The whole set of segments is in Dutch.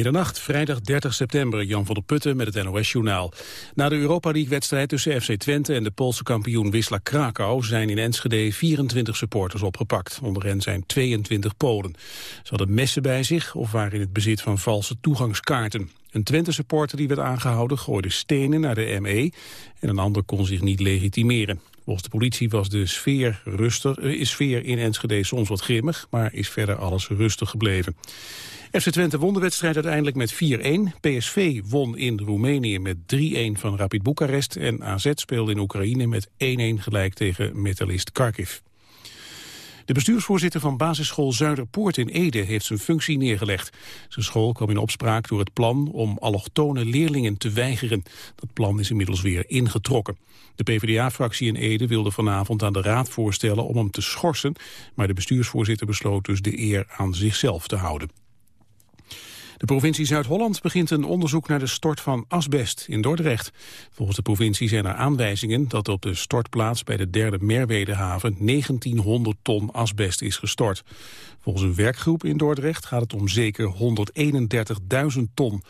Middernacht, vrijdag 30 september, Jan van der Putten met het NOS-journaal. Na de Europa League-wedstrijd tussen FC Twente en de Poolse kampioen Wisla Krakau... zijn in Enschede 24 supporters opgepakt. Onder hen zijn 22 Polen. Ze hadden messen bij zich of waren in het bezit van valse toegangskaarten. Een Twente-supporter die werd aangehouden gooide stenen naar de ME... en een ander kon zich niet legitimeren. Volgens de politie was de sfeer, rustig, eh, sfeer in Enschede soms wat grimmig... maar is verder alles rustig gebleven. FC Twente won de wedstrijd uiteindelijk met 4-1. PSV won in Roemenië met 3-1 van Rapid Boekarest. En AZ speelde in Oekraïne met 1-1 gelijk tegen metalist Kharkiv. De bestuursvoorzitter van basisschool Zuiderpoort in Ede heeft zijn functie neergelegd. Zijn school kwam in opspraak door het plan om allochtone leerlingen te weigeren. Dat plan is inmiddels weer ingetrokken. De PvdA-fractie in Ede wilde vanavond aan de raad voorstellen om hem te schorsen, maar de bestuursvoorzitter besloot dus de eer aan zichzelf te houden. De provincie Zuid-Holland begint een onderzoek naar de stort van asbest in Dordrecht. Volgens de provincie zijn er aanwijzingen dat op de stortplaats bij de derde Merwedehaven 1900 ton asbest is gestort. Volgens een werkgroep in Dordrecht gaat het om zeker 131.000 ton.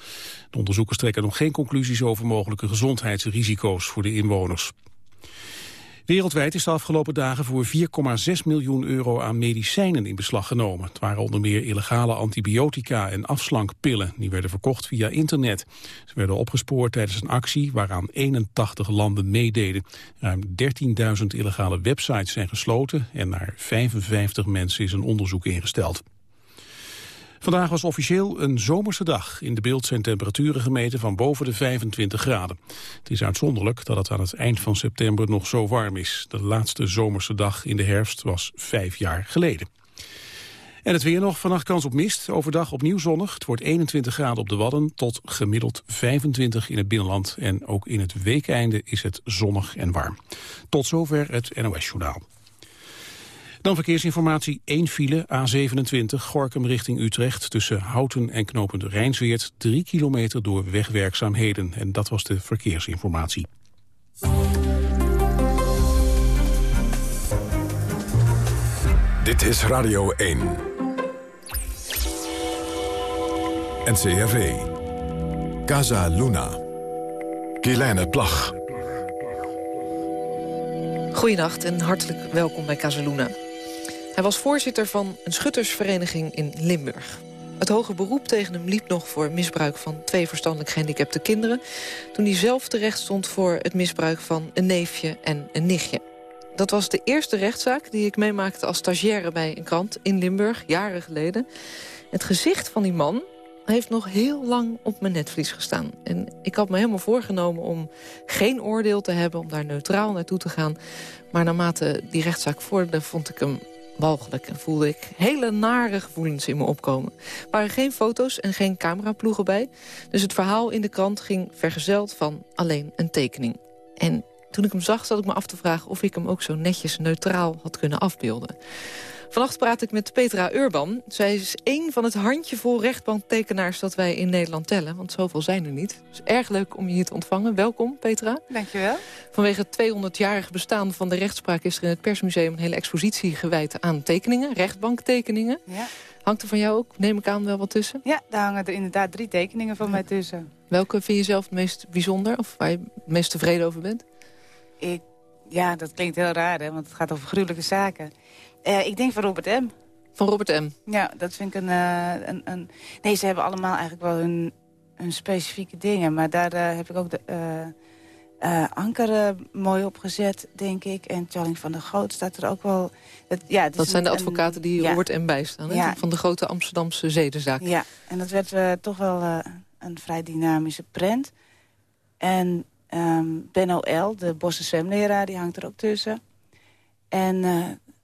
De onderzoekers trekken nog geen conclusies over mogelijke gezondheidsrisico's voor de inwoners. Wereldwijd is de afgelopen dagen voor 4,6 miljoen euro aan medicijnen in beslag genomen. Het waren onder meer illegale antibiotica en afslankpillen. Die werden verkocht via internet. Ze werden opgespoord tijdens een actie waaraan 81 landen meededen. Ruim 13.000 illegale websites zijn gesloten en naar 55 mensen is een onderzoek ingesteld. Vandaag was officieel een zomerse dag. In de beeld zijn temperaturen gemeten van boven de 25 graden. Het is uitzonderlijk dat het aan het eind van september nog zo warm is. De laatste zomerse dag in de herfst was vijf jaar geleden. En het weer nog, vannacht kans op mist, overdag opnieuw zonnig. Het wordt 21 graden op de Wadden tot gemiddeld 25 in het binnenland. En ook in het weekeinde is het zonnig en warm. Tot zover het NOS-journaal. Dan verkeersinformatie, 1 file, A27, Gorkum richting Utrecht... tussen Houten en Knopend Rijnsweert, 3 kilometer door wegwerkzaamheden. En dat was de verkeersinformatie. Dit is Radio 1. NCRV. Casa Luna. Kielijne Plag. Goedenacht en hartelijk welkom bij Casaluna. Hij was voorzitter van een schuttersvereniging in Limburg. Het hoge beroep tegen hem liep nog voor misbruik van twee verstandelijk gehandicapte kinderen... toen hij zelf terecht stond voor het misbruik van een neefje en een nichtje. Dat was de eerste rechtszaak die ik meemaakte als stagiaire bij een krant in Limburg, jaren geleden. Het gezicht van die man heeft nog heel lang op mijn netvlies gestaan. En ik had me helemaal voorgenomen om geen oordeel te hebben... om daar neutraal naartoe te gaan. Maar naarmate die rechtszaak vorderde, vond ik hem walgelijk. En voelde ik hele nare gevoelens in me opkomen. Er waren geen foto's en geen cameraploegen bij. Dus het verhaal in de krant ging vergezeld van alleen een tekening. En toen ik hem zag, zat ik me af te vragen... of ik hem ook zo netjes neutraal had kunnen afbeelden. Vannacht praat ik met Petra Urban. Zij is één van het handjevol rechtbanktekenaars dat wij in Nederland tellen. Want zoveel zijn er niet. Dus erg leuk om je hier te ontvangen. Welkom, Petra. Dankjewel. Vanwege het 200-jarig bestaan van de rechtspraak... is er in het Persmuseum een hele expositie gewijd aan tekeningen. Rechtbanktekeningen. Ja. Hangt er van jou ook, neem ik aan, wel wat tussen? Ja, daar hangen er inderdaad drie tekeningen van mij tussen. Welke vind je zelf het meest bijzonder? Of waar je het meest tevreden over bent? Ik, ja, dat klinkt heel raar, hè, want het gaat over gruwelijke zaken. Uh, ik denk van Robert M. Van Robert M? Ja, dat vind ik een... Uh, een, een... Nee, ze hebben allemaal eigenlijk wel hun, hun specifieke dingen. Maar daar uh, heb ik ook de anker mooi op gezet, denk ik. En Charlie van der Goot staat er ook wel... Dat, ja, dat zijn de advocaten die Robert M bijstaan, ja. van de grote Amsterdamse zedenzaak. Ja, en dat werd toch wel een vrij dynamische prent. En um, Ben O.L., de Bosse zwemleraar, die hangt er ook tussen. En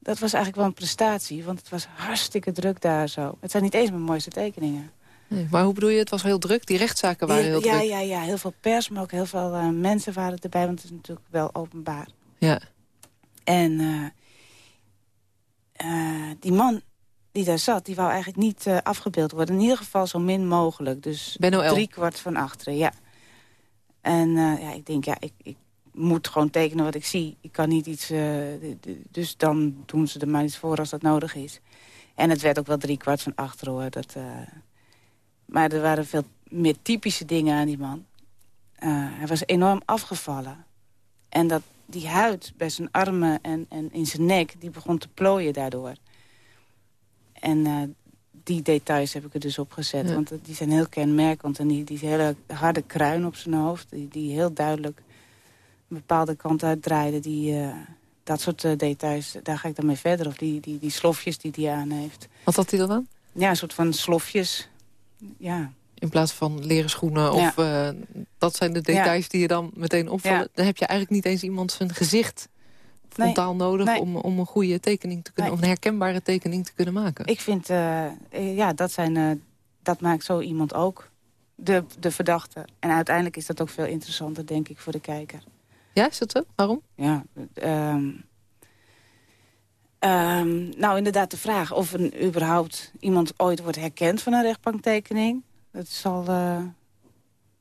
dat was eigenlijk wel een prestatie. Want het was hartstikke druk daar zo. Het zijn niet eens mijn mooiste tekeningen. Nee, maar hoe bedoel je, het was heel druk? Die rechtszaken waren heel ja, druk? Ja, ja, heel veel pers, maar ook heel veel uh, mensen waren erbij. Want het is natuurlijk wel openbaar. Ja. En uh, uh, die man die daar zat, die wou eigenlijk niet afgebeeld worden. In ieder geval zo min mogelijk. Dus drie kwart van achteren, ja. En ja, ik denk, ja, ik, ik moet gewoon tekenen wat ik zie. Ik kan niet iets... Uh, dus dan doen ze er maar iets voor als dat nodig is. En het werd ook wel drie kwart van achter hoor. Dat, uh, Maar er waren veel meer typische dingen aan die man. Uh, hij was enorm afgevallen. En dat, die huid bij zijn armen en, en in zijn nek... die begon te plooien daardoor. En die details heb ik er dus op gezet. Want die zijn heel kenmerkend. En die, die hele harde kruin op zijn hoofd... die, die heel duidelijk bepaalde kant uitdraaide... Die, uh, dat soort uh, details, daar ga ik dan mee verder. Of die, die, die slofjes die hij aan heeft. Wat had hij dan aan? Ja, een soort van slofjes. Ja. In plaats van leren schoenen of uh, dat zijn de details ja. die je dan meteen opvallen. Ja. Dan heb je eigenlijk niet eens iemand zijn gezicht frontaal nee. nodig... Nee. Om, om een goede tekening te kunnen, nee. of een herkenbare tekening te kunnen maken. Ik vind, ja, dat, zijn, dat maakt zo iemand ook de, de verdachte. En uiteindelijk is dat ook veel interessanter, denk ik, voor de kijker. Ja, is dat zo? Waarom? Ja, um, um, nou inderdaad de vraag of een, überhaupt iemand ooit wordt herkend van een rechtbanktekening. Dat zal, uh,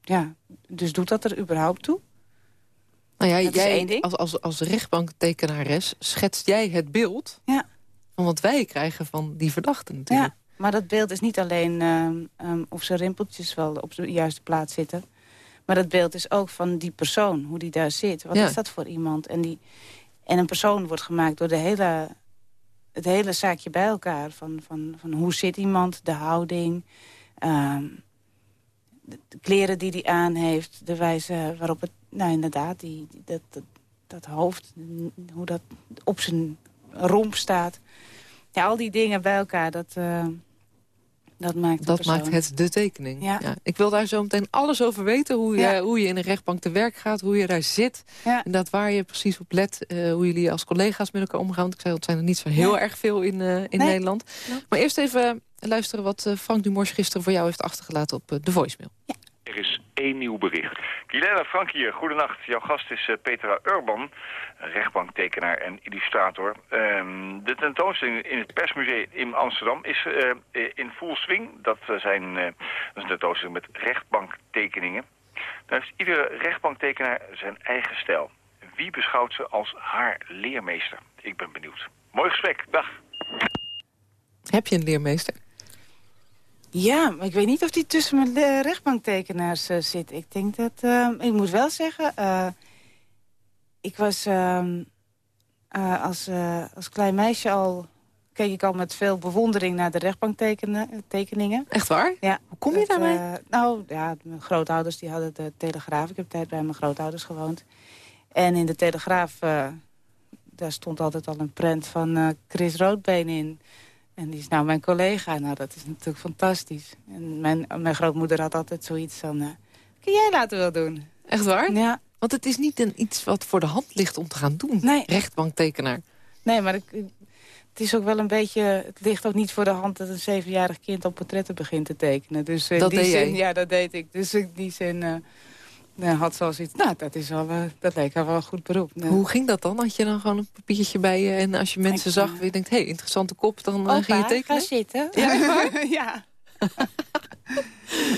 ja, dus doet dat er überhaupt toe? Nou ja, jij, als, als, als rechtbanktekenares schetst jij het beeld ja. van wat wij krijgen van die verdachten natuurlijk. Ja, maar dat beeld is niet alleen um, of zijn rimpeltjes wel op de juiste plaats zitten. Maar dat beeld is ook van die persoon, hoe die daar zit. Wat ja. is dat voor iemand? En, die, en een persoon wordt gemaakt door de hele, het hele zaakje bij elkaar. Van, van, van hoe zit iemand, de houding... Um, de kleren die hij aan heeft, de wijze waarop het... Nou, inderdaad, die, dat, dat, dat, hoofd, hoe dat op zijn romp staat. Ja, al die dingen bij elkaar, dat, uh, dat maakt Dat maakt het de tekening. Ja. ja. Ik wil daar zo meteen alles over weten. Hoe je, ja. hoe je in een rechtbank te werk gaat, hoe je daar zit. Ja. En dat waar je precies op let. Uh, hoe jullie als collega's met elkaar omgaan. Want ik zei, het zijn er niet zo heel erg veel in, uh, in nee. Nederland. Maar eerst even luisteren wat Frank Dumors gisteren voor jou heeft achtergelaten op de voicemail. Ja. Is één nieuw bericht. Kilena Frank hier, goedenacht. Jouw gast is uh, Petra Urban, rechtbanktekenaar en illustrator. Um, de tentoonstelling in het Persmuseum in Amsterdam is uh, in full swing. Dat, zijn, dat is een tentoonstelling met rechtbanktekeningen. Dan heeft iedere rechtbanktekenaar zijn eigen stijl. Wie beschouwt ze als haar leermeester? Ik ben benieuwd. Mooi gesprek, dag. Heb je een leermeester? Ja, maar ik weet niet of die tussen mijn uh, rechtbanktekenaars uh, zit. Ik denk dat... Uh, ik moet wel zeggen... ik was ehm, als, als klein meisje al... keek ik al met veel bewondering naar de rechtbanktekeningen. Echt waar? Ja. Hoe kom je dat, daarmee? nou, ja, mijn grootouders die hadden de Telegraaf. Ik heb tijd bij mijn grootouders gewoond. En in de Telegraaf... daar stond altijd al een prent van Chris Roodbeen in... En die is nou mijn collega. Nou, dat is natuurlijk fantastisch. En mijn, mijn grootmoeder had altijd zoiets van... Uh, kun jij laten wel doen? Echt waar? Ja. Want het is niet een, iets wat voor de hand ligt om te gaan doen. Nee. Rechtbanktekenaar. Nee, maar ik, het is ook wel een beetje... Het ligt ook niet voor de hand dat een zevenjarig kind op portretten begint te tekenen. Dus in dat die deed zin, jij? Ja, dat deed ik. Dus in die zin... Uh, nou, had zoals iets. Nou, dat, is wel, uh, dat leek haar wel een goed beroep. Nee. Hoe ging dat dan? Had je dan gewoon een papiertje bij je... en als je mensen zag, je denkt, hé, hey, interessante kop... dan opa, ging je tekenen? ga zitten. Ja, ja.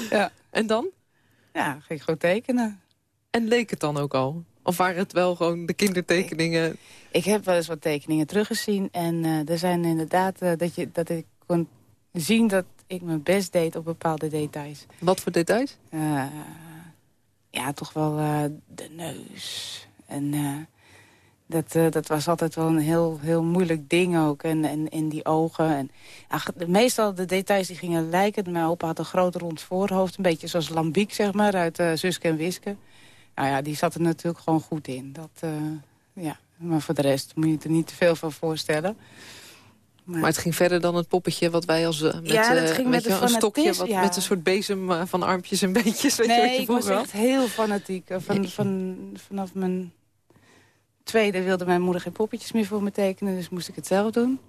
ja. En dan? Ja, ging ik gewoon tekenen. En leek het dan ook al? Of waren het wel gewoon de kindertekeningen? Ik, ik heb wel eens wat tekeningen teruggezien. En uh, er zijn inderdaad dat, je, dat ik kon zien dat ik mijn best deed op bepaalde details. Wat voor details? Uh, ja, toch wel uh, de neus. En uh, dat, uh, dat was altijd wel een heel, heel moeilijk ding ook. En, en, en die ogen. En, ach, meestal de details die gingen lijken. Mijn opa had een groot rond voorhoofd. Een beetje zoals Lambiek, zeg maar, uit Suske en Wiske. Nou ja, die zat er natuurlijk gewoon goed in. Dat, ja. Maar voor de rest moet je er niet te veel van voorstellen. Maar, maar, het ging verder dan het poppetje wat wij als uh, met, ja, dat ging uh, met je, een stokje wat, ja. met een soort bezem uh, van armpjes en beentjes. Weet nee, je wat je ik was echt heel fanatiek. Van, Nee. van, vanaf mijn tweede wilde mijn moeder geen poppetjes meer voor me tekenen. Dus moest ik het zelf doen.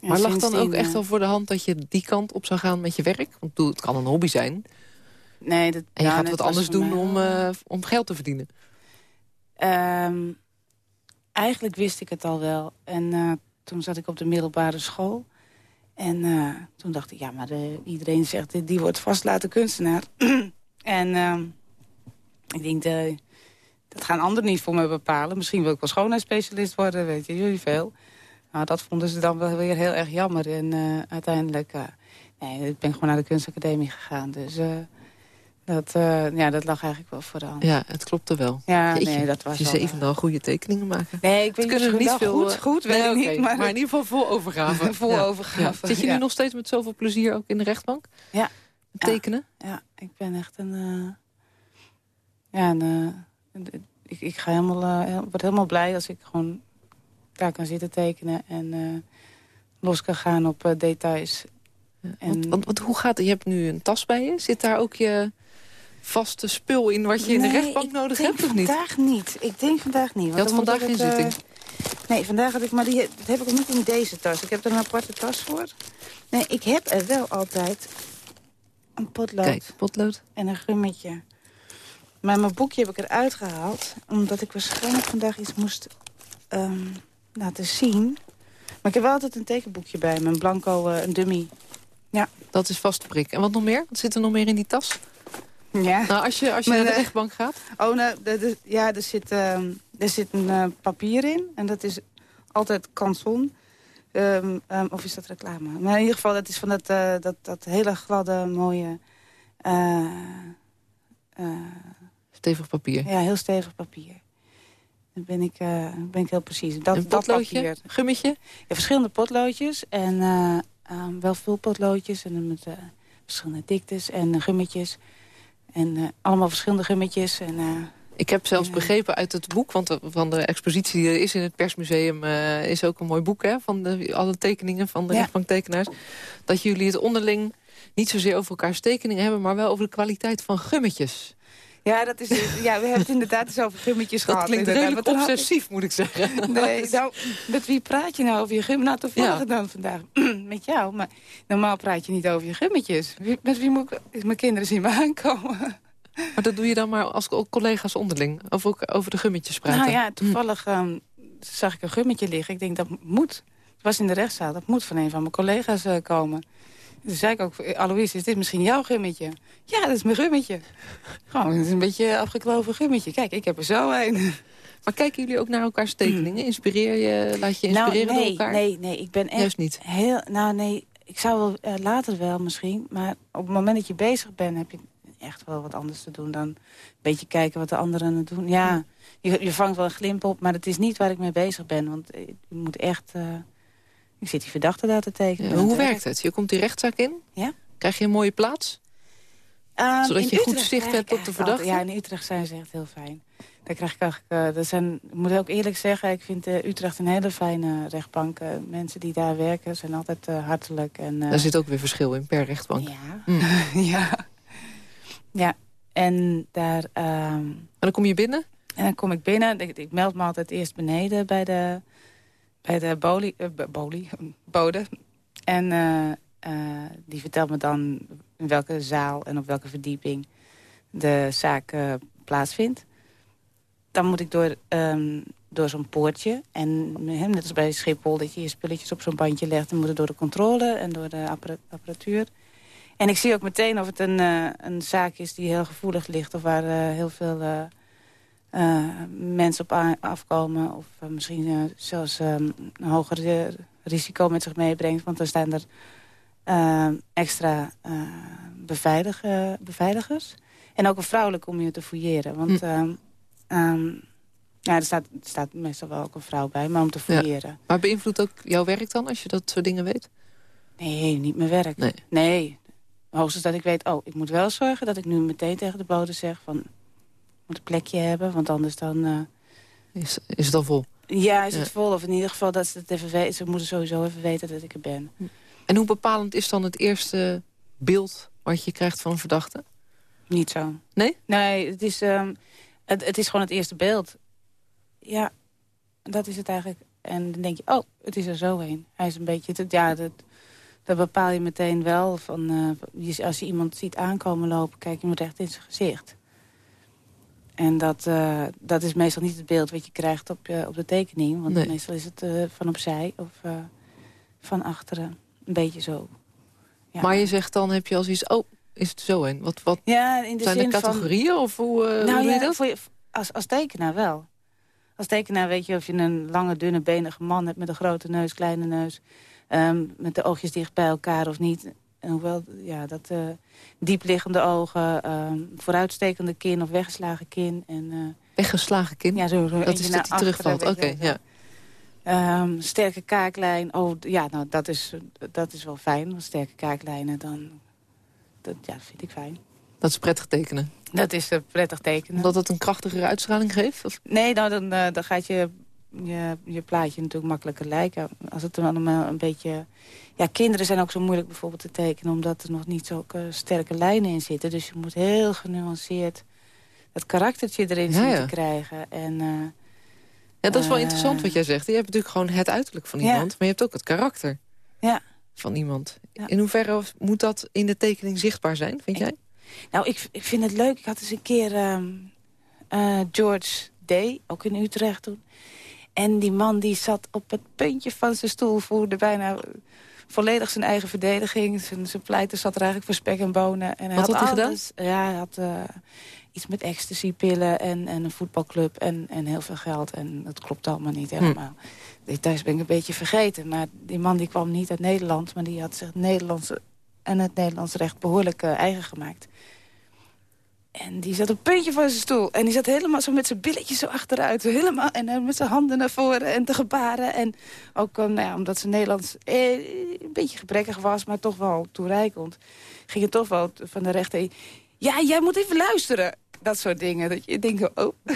En Maar lag dan ook echt eh, al voor de hand dat je die kant op zou gaan met je werk? Want het kan een hobby zijn. Nee, dat, En je gaat wat anders doen mij om, eh, om geld te verdienen. Ehm, eigenlijk wist ik het al wel. En eh, toen zat ik op de middelbare school. En eh, toen dacht ik, ja, maar eh, iedereen zegt, eh, die wordt vast later kunstenaar. en ehm, ik denk, eh, dat gaan anderen niet voor me bepalen. Misschien wil ik wel schoonheidsspecialist worden, weet je, jullie veel. Nou, dat vonden ze dan wel weer heel erg jammer. En eh, uiteindelijk, eh, Nee, ik ben gewoon naar de kunstacademie gegaan. Dus dat, uh, ja, dat lag eigenlijk wel vooral. Ja, het klopte wel. Ja, nee, dat was Je zevende al goede tekeningen maken. Nee, ik weet kunnen niet, niet veel... Goed, goed weet nee, ik niet. Maar... maar... in ieder geval vol overgave. vol overgave, Zit je nu nog steeds met zoveel plezier ook in de rechtbank? Ja. Tekenen? Ja, ik ben echt een... Uh, ja, een, ik, ik ga helemaal, uh, word helemaal blij als ik gewoon daar kan zitten tekenen... en los kan gaan op details. En... Want, want, hoe gaat het? Je hebt nu een tas bij je. Zit daar ook je vaste spul in wat je in de rechtbank nodig hebt of niet? vandaag niet. Ik denk vandaag niet. Want je had vandaag geen zitting? Nee, vandaag had ik, maar die, dat heb ik ook niet in deze tas. Ik heb er een aparte tas voor. Nee, ik heb er wel altijd een potlood. Kijk, potlood. En een gummetje. Maar mijn boekje heb ik eruit gehaald. Omdat ik waarschijnlijk vandaag iets moest um, laten zien. Maar ik heb wel altijd een tekenboekje bij me. Een blanco, uh, een dummy. Ja. Dat is vast prik. En wat nog meer? Wat zit er nog meer in die tas? Ja. Nou, als je, als je naar de uh, rechtbank gaat? Oh, nou, de, de, ja, er zit, uh, er zit een uh, papier in. En dat is altijd kanson. Um, um, of is dat reclame? Maar in ieder geval, dat is van dat, uh, dat, dat hele gladde, mooie... stevig papier. Ja, heel stevig papier. Dan ben ik, ben ik heel precies. Dat, een potloodje? Dat papier. Gummetje? Ja, verschillende potloodjes. En wel vulpotloodjes. En met verschillende diktes en gummetjes. En uh, allemaal verschillende gummetjes. En, uh, ik heb zelfs uh, begrepen uit het boek, want van de expositie die er is in het persmuseum... is ook een mooi boek hè, van de, alle tekeningen van de ja. rechtbanktekenaars... dat jullie het onderling niet zozeer over elkaars tekeningen hebben... maar wel over de kwaliteit van gummetjes. Ja, dat is, ja, we hebben het inderdaad eens over gummetjes dat gehad. Dat klinkt redelijk obsessief, moet ik zeggen. Nee, nou, met wie praat je nou over je gum? Nou, toevallig ja. dan vandaag met jou. Maar normaal praat je niet over je gummetjes. Met wie moet ik mijn kinderen zien me aankomen? Maar dat doe je dan maar als collega's onderling? Over, over de gummetjes praten? Nou ja, toevallig um, zag ik een gummetje liggen. Ik denk, dat moet. Het was in de rechtszaal. Dat moet van een van mijn collega's uh, komen. Toen zei ik ook, Alois, is dit misschien jouw gummetje? Ja, dat is mijn gummetje. Gewoon, het is een beetje afgekloven gummetje. Kijk, ik heb er zo een. Maar kijken jullie ook naar elkaars tekeningen? Inspireer je, laat je inspireren nou, nee, door elkaar? Nee, nee, ik ben echt Juist niet. heel... Nou, nee, ik zou wel uh, later wel misschien. Maar op het moment dat je bezig bent, heb je echt wel wat anders te doen dan een beetje kijken wat de anderen het doen. Ja, je, je vangt wel een glimp op, maar het is niet waar ik mee bezig ben. Want je moet echt... Uh, ik zit die verdachte daar te tekenen. Ja, hoe werkt het? Je komt die rechtszaak in? Ja. Krijg je een mooie plaats? Um, Zodat je goed zicht hebt op de verdachte? Ja, in Utrecht zijn ze echt heel fijn. Daar krijg ik eigenlijk, uh, dat zijn, ik moet ook eerlijk zeggen, ik vind uh, Utrecht een hele fijne rechtbank. Uh, mensen die daar werken zijn altijd hartelijk. En, daar zit ook weer verschil in per rechtbank. Ja, mm. ja. ja. en daar... Um, en dan kom je binnen? En dan kom ik binnen. Ik, ik meld me altijd eerst beneden bij de, bij de boli, boli, bode. En die vertelt me dan in welke zaal en op welke verdieping de zaak uh, plaatsvindt. Dan moet ik door, um, door zo'n poortje. En net als bij Schiphol, dat je je spulletjes op zo'n bandje legt... dan moet het door de controle en door de apparatuur. En ik zie ook meteen of het een, uh, een zaak is die heel gevoelig ligt... of waar uh, heel veel mensen op afkomen... of misschien zelfs um, een hoger risico met zich meebrengt. Want dan staan er extra beveilig, beveiligers. En ook een vrouwelijk om je te fouilleren. Want hm. um, ja, er, staat, er staat meestal wel ook een vrouw bij, maar om te fouilleren. Ja. Maar beïnvloedt ook jouw werk dan, als je dat soort dingen weet? Nee, niet mijn werk. Nee. nee. Hoogstens dat ik weet, oh, ik moet wel zorgen dat ik nu meteen tegen de bode zeg... van, moet een plekje hebben, want anders dan... is, is het al vol? Ja, is het vol. Of in ieder geval dat ze het even weten. Ze moeten sowieso even weten dat ik er ben. Hm. En hoe bepalend is dan het eerste beeld wat je krijgt van een verdachte? Niet zo. Nee? Nee, het is, um, het, het, is gewoon het eerste beeld. Ja, dat is het eigenlijk. En dan denk je, oh, het is er zo heen. Hij is een beetje, het, ja, dat, dat bepaal je meteen wel. Van, uh, als je iemand ziet aankomen lopen, kijk je hem recht in zijn gezicht. En dat, uh, dat is meestal niet het beeld wat je krijgt op, uh, op de tekening. Want nee. meestal is het van opzij of van achteren. Een beetje zo. Ja. Maar je zegt dan, heb je als iets... Oh, is het zo een? Wat, wat ja, in de zijn zin er categorieën? Van, of hoe, nou, hoe ja, je dat? Voor je, als, als tekenaar wel. Als tekenaar weet je of je een lange, dunne, benige man hebt... met een grote neus, kleine neus... Um, met de oogjes dicht bij elkaar of niet. En hoewel, ja, dat uh, diepliggende ogen, ehm, vooruitstekende kin of weggeslagen kin. En, uh, weggeslagen kin? Ja, zo, zo dat is dat hij terugvalt, oké, ja. Um, sterke kaaklijn, oh ja, nou dat is, dat is wel fijn. Sterke kaaklijnen, dan, dat, ja, vind ik fijn. Dat is prettig tekenen? Dat is uh, prettig tekenen. Omdat het een krachtigere uitstraling geeft? Of? Nee, nou, dan, dan gaat je, je, je plaatje natuurlijk makkelijker lijken. Als het dan een, een beetje... Ja, kinderen zijn ook zo moeilijk bijvoorbeeld te tekenen... omdat er nog niet zulke sterke lijnen in zitten. Dus je moet heel genuanceerd dat karaktertje erin zien te krijgen. En... Uh, ja, dat is wel interessant wat jij zegt. Je hebt natuurlijk gewoon het uiterlijk van iemand... maar je hebt ook het karakter ja. van iemand. In hoeverre moet dat in de tekening zichtbaar zijn, vind jij? Nou, ik, ik vind het leuk. Ik had eens een keer uh, George Day, ook in Utrecht toen. En die man die zat op het puntje van zijn stoel... voerde bijna volledig zijn eigen verdediging. Zijn, zijn pleiter zat er eigenlijk voor spek en bonen. En hij Wat had, hij gedaan? Ja, hij had uh, iets met ecstasy-pillen en, en een voetbalclub en, en heel veel geld. En dat klopt allemaal niet hm. helemaal. Hm. Details ben ik een beetje vergeten. Maar die man die kwam niet uit Nederland... maar die had zich Nederlandse en het Nederlands recht behoorlijk uh, eigen gemaakt. En die zat op een puntje van zijn stoel. En die zat helemaal zo met zijn billetjes zo achteruit. Helemaal, en met zijn handen naar voren en te gebaren. En ook uh, nou ja, omdat zijn Nederlands eh, een beetje gebrekkig was... maar toch wel toereikend. Ging het toch wel van de rechter... Ja, jij moet even luisteren. Dat soort dingen. Dat je denkt, oh...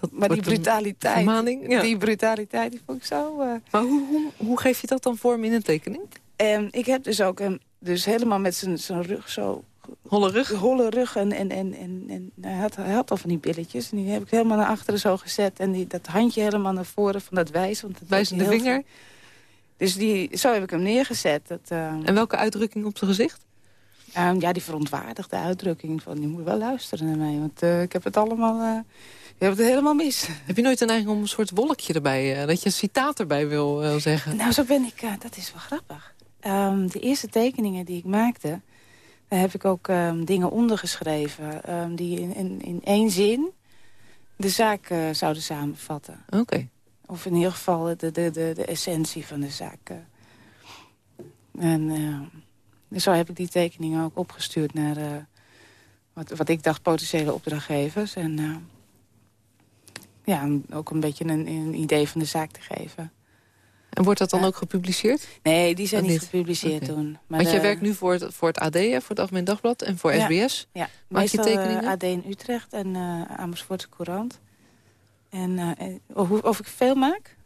Dat maar die brutaliteit, ja. die brutaliteit, die vond ik zo... Uh... Maar hoe, hoe, hoe, geef je dat dan vorm in een tekening? Um, ik heb dus ook um, dus helemaal met zijn rug zo... Holle rug? Holle rug. En, en, en, en, en hij, had, hij had al van die billetjes. En die heb ik helemaal naar achteren zo gezet. En die, dat handje helemaal naar voren van dat wijs. Want dat Wijzende vinger? Dus die, zo heb ik hem neergezet. Dat, uh, en welke uitdrukking op zijn gezicht? Um, ja, die verontwaardigde uitdrukking van... je moet wel luisteren naar mij, want uh, ik heb het allemaal... Je hebt het helemaal mis. Heb je nooit een neiging om een soort wolkje erbij... dat je een citaat erbij wil zeggen? Nou, zo ben ik... dat is wel grappig. Um, de eerste tekeningen die ik maakte... daar heb ik ook um, dingen ondergeschreven... Um, die in, in, in, één zin de zaak uh, zouden samenvatten. Oké. Of in ieder geval de, de, de, de essentie van de zaak. En uh, zo heb ik die tekeningen ook opgestuurd naar... Uh, wat, wat ik dacht potentiële opdrachtgevers. En ja, ook een beetje een, een idee van de zaak te geven. En wordt dat dan ook gepubliceerd? Nee, die zijn niet, gepubliceerd toen. Maar Want je werkt nu voor het, voor het AD, voor het Algemeen Dagblad en voor SBS. Ja, Maak je tekeningen? Uh, AD in Utrecht en uh, Amersfoortse Courant. En uh, of, of, ik veel maak?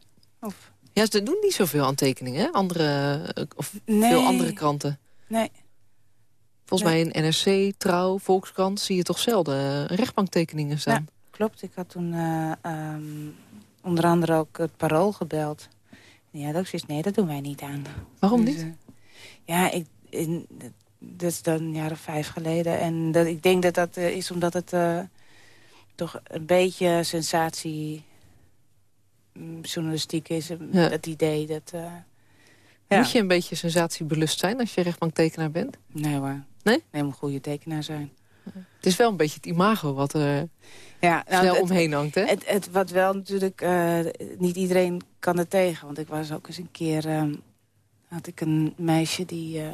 Of? Ja, ze doen niet zoveel aan tekeningen, Andere, of veel andere kranten. Nee. Volgens mij in NRC, Trouw, Volkskrant zie je toch zelden rechtbanktekeningen staan. Ja, klopt. Ik had toen um, onder andere ook het Parool gebeld. Ja, dat is nee, dat doen wij niet aan. Waarom dus, niet? Uh, ja, ik, in, dat is dan een jaar of vijf geleden. En dat, ik denk dat dat uh, is omdat het uh, toch een beetje sensatie mm, journalistiek is. Ja. Dat idee dat... Ja. Moet je een beetje sensatiebelust zijn als je rechtbanktekenaar bent? Nee hoor. Nee? Nee, moet een goede tekenaar zijn. Het is wel een beetje het imago wat er ja, nou, snel omheen hangt, hè? Het, het, wat wel natuurlijk... Uh, niet iedereen kan er tegen. Want ik was ook eens een keer... Uh, had ik een meisje die... Uh,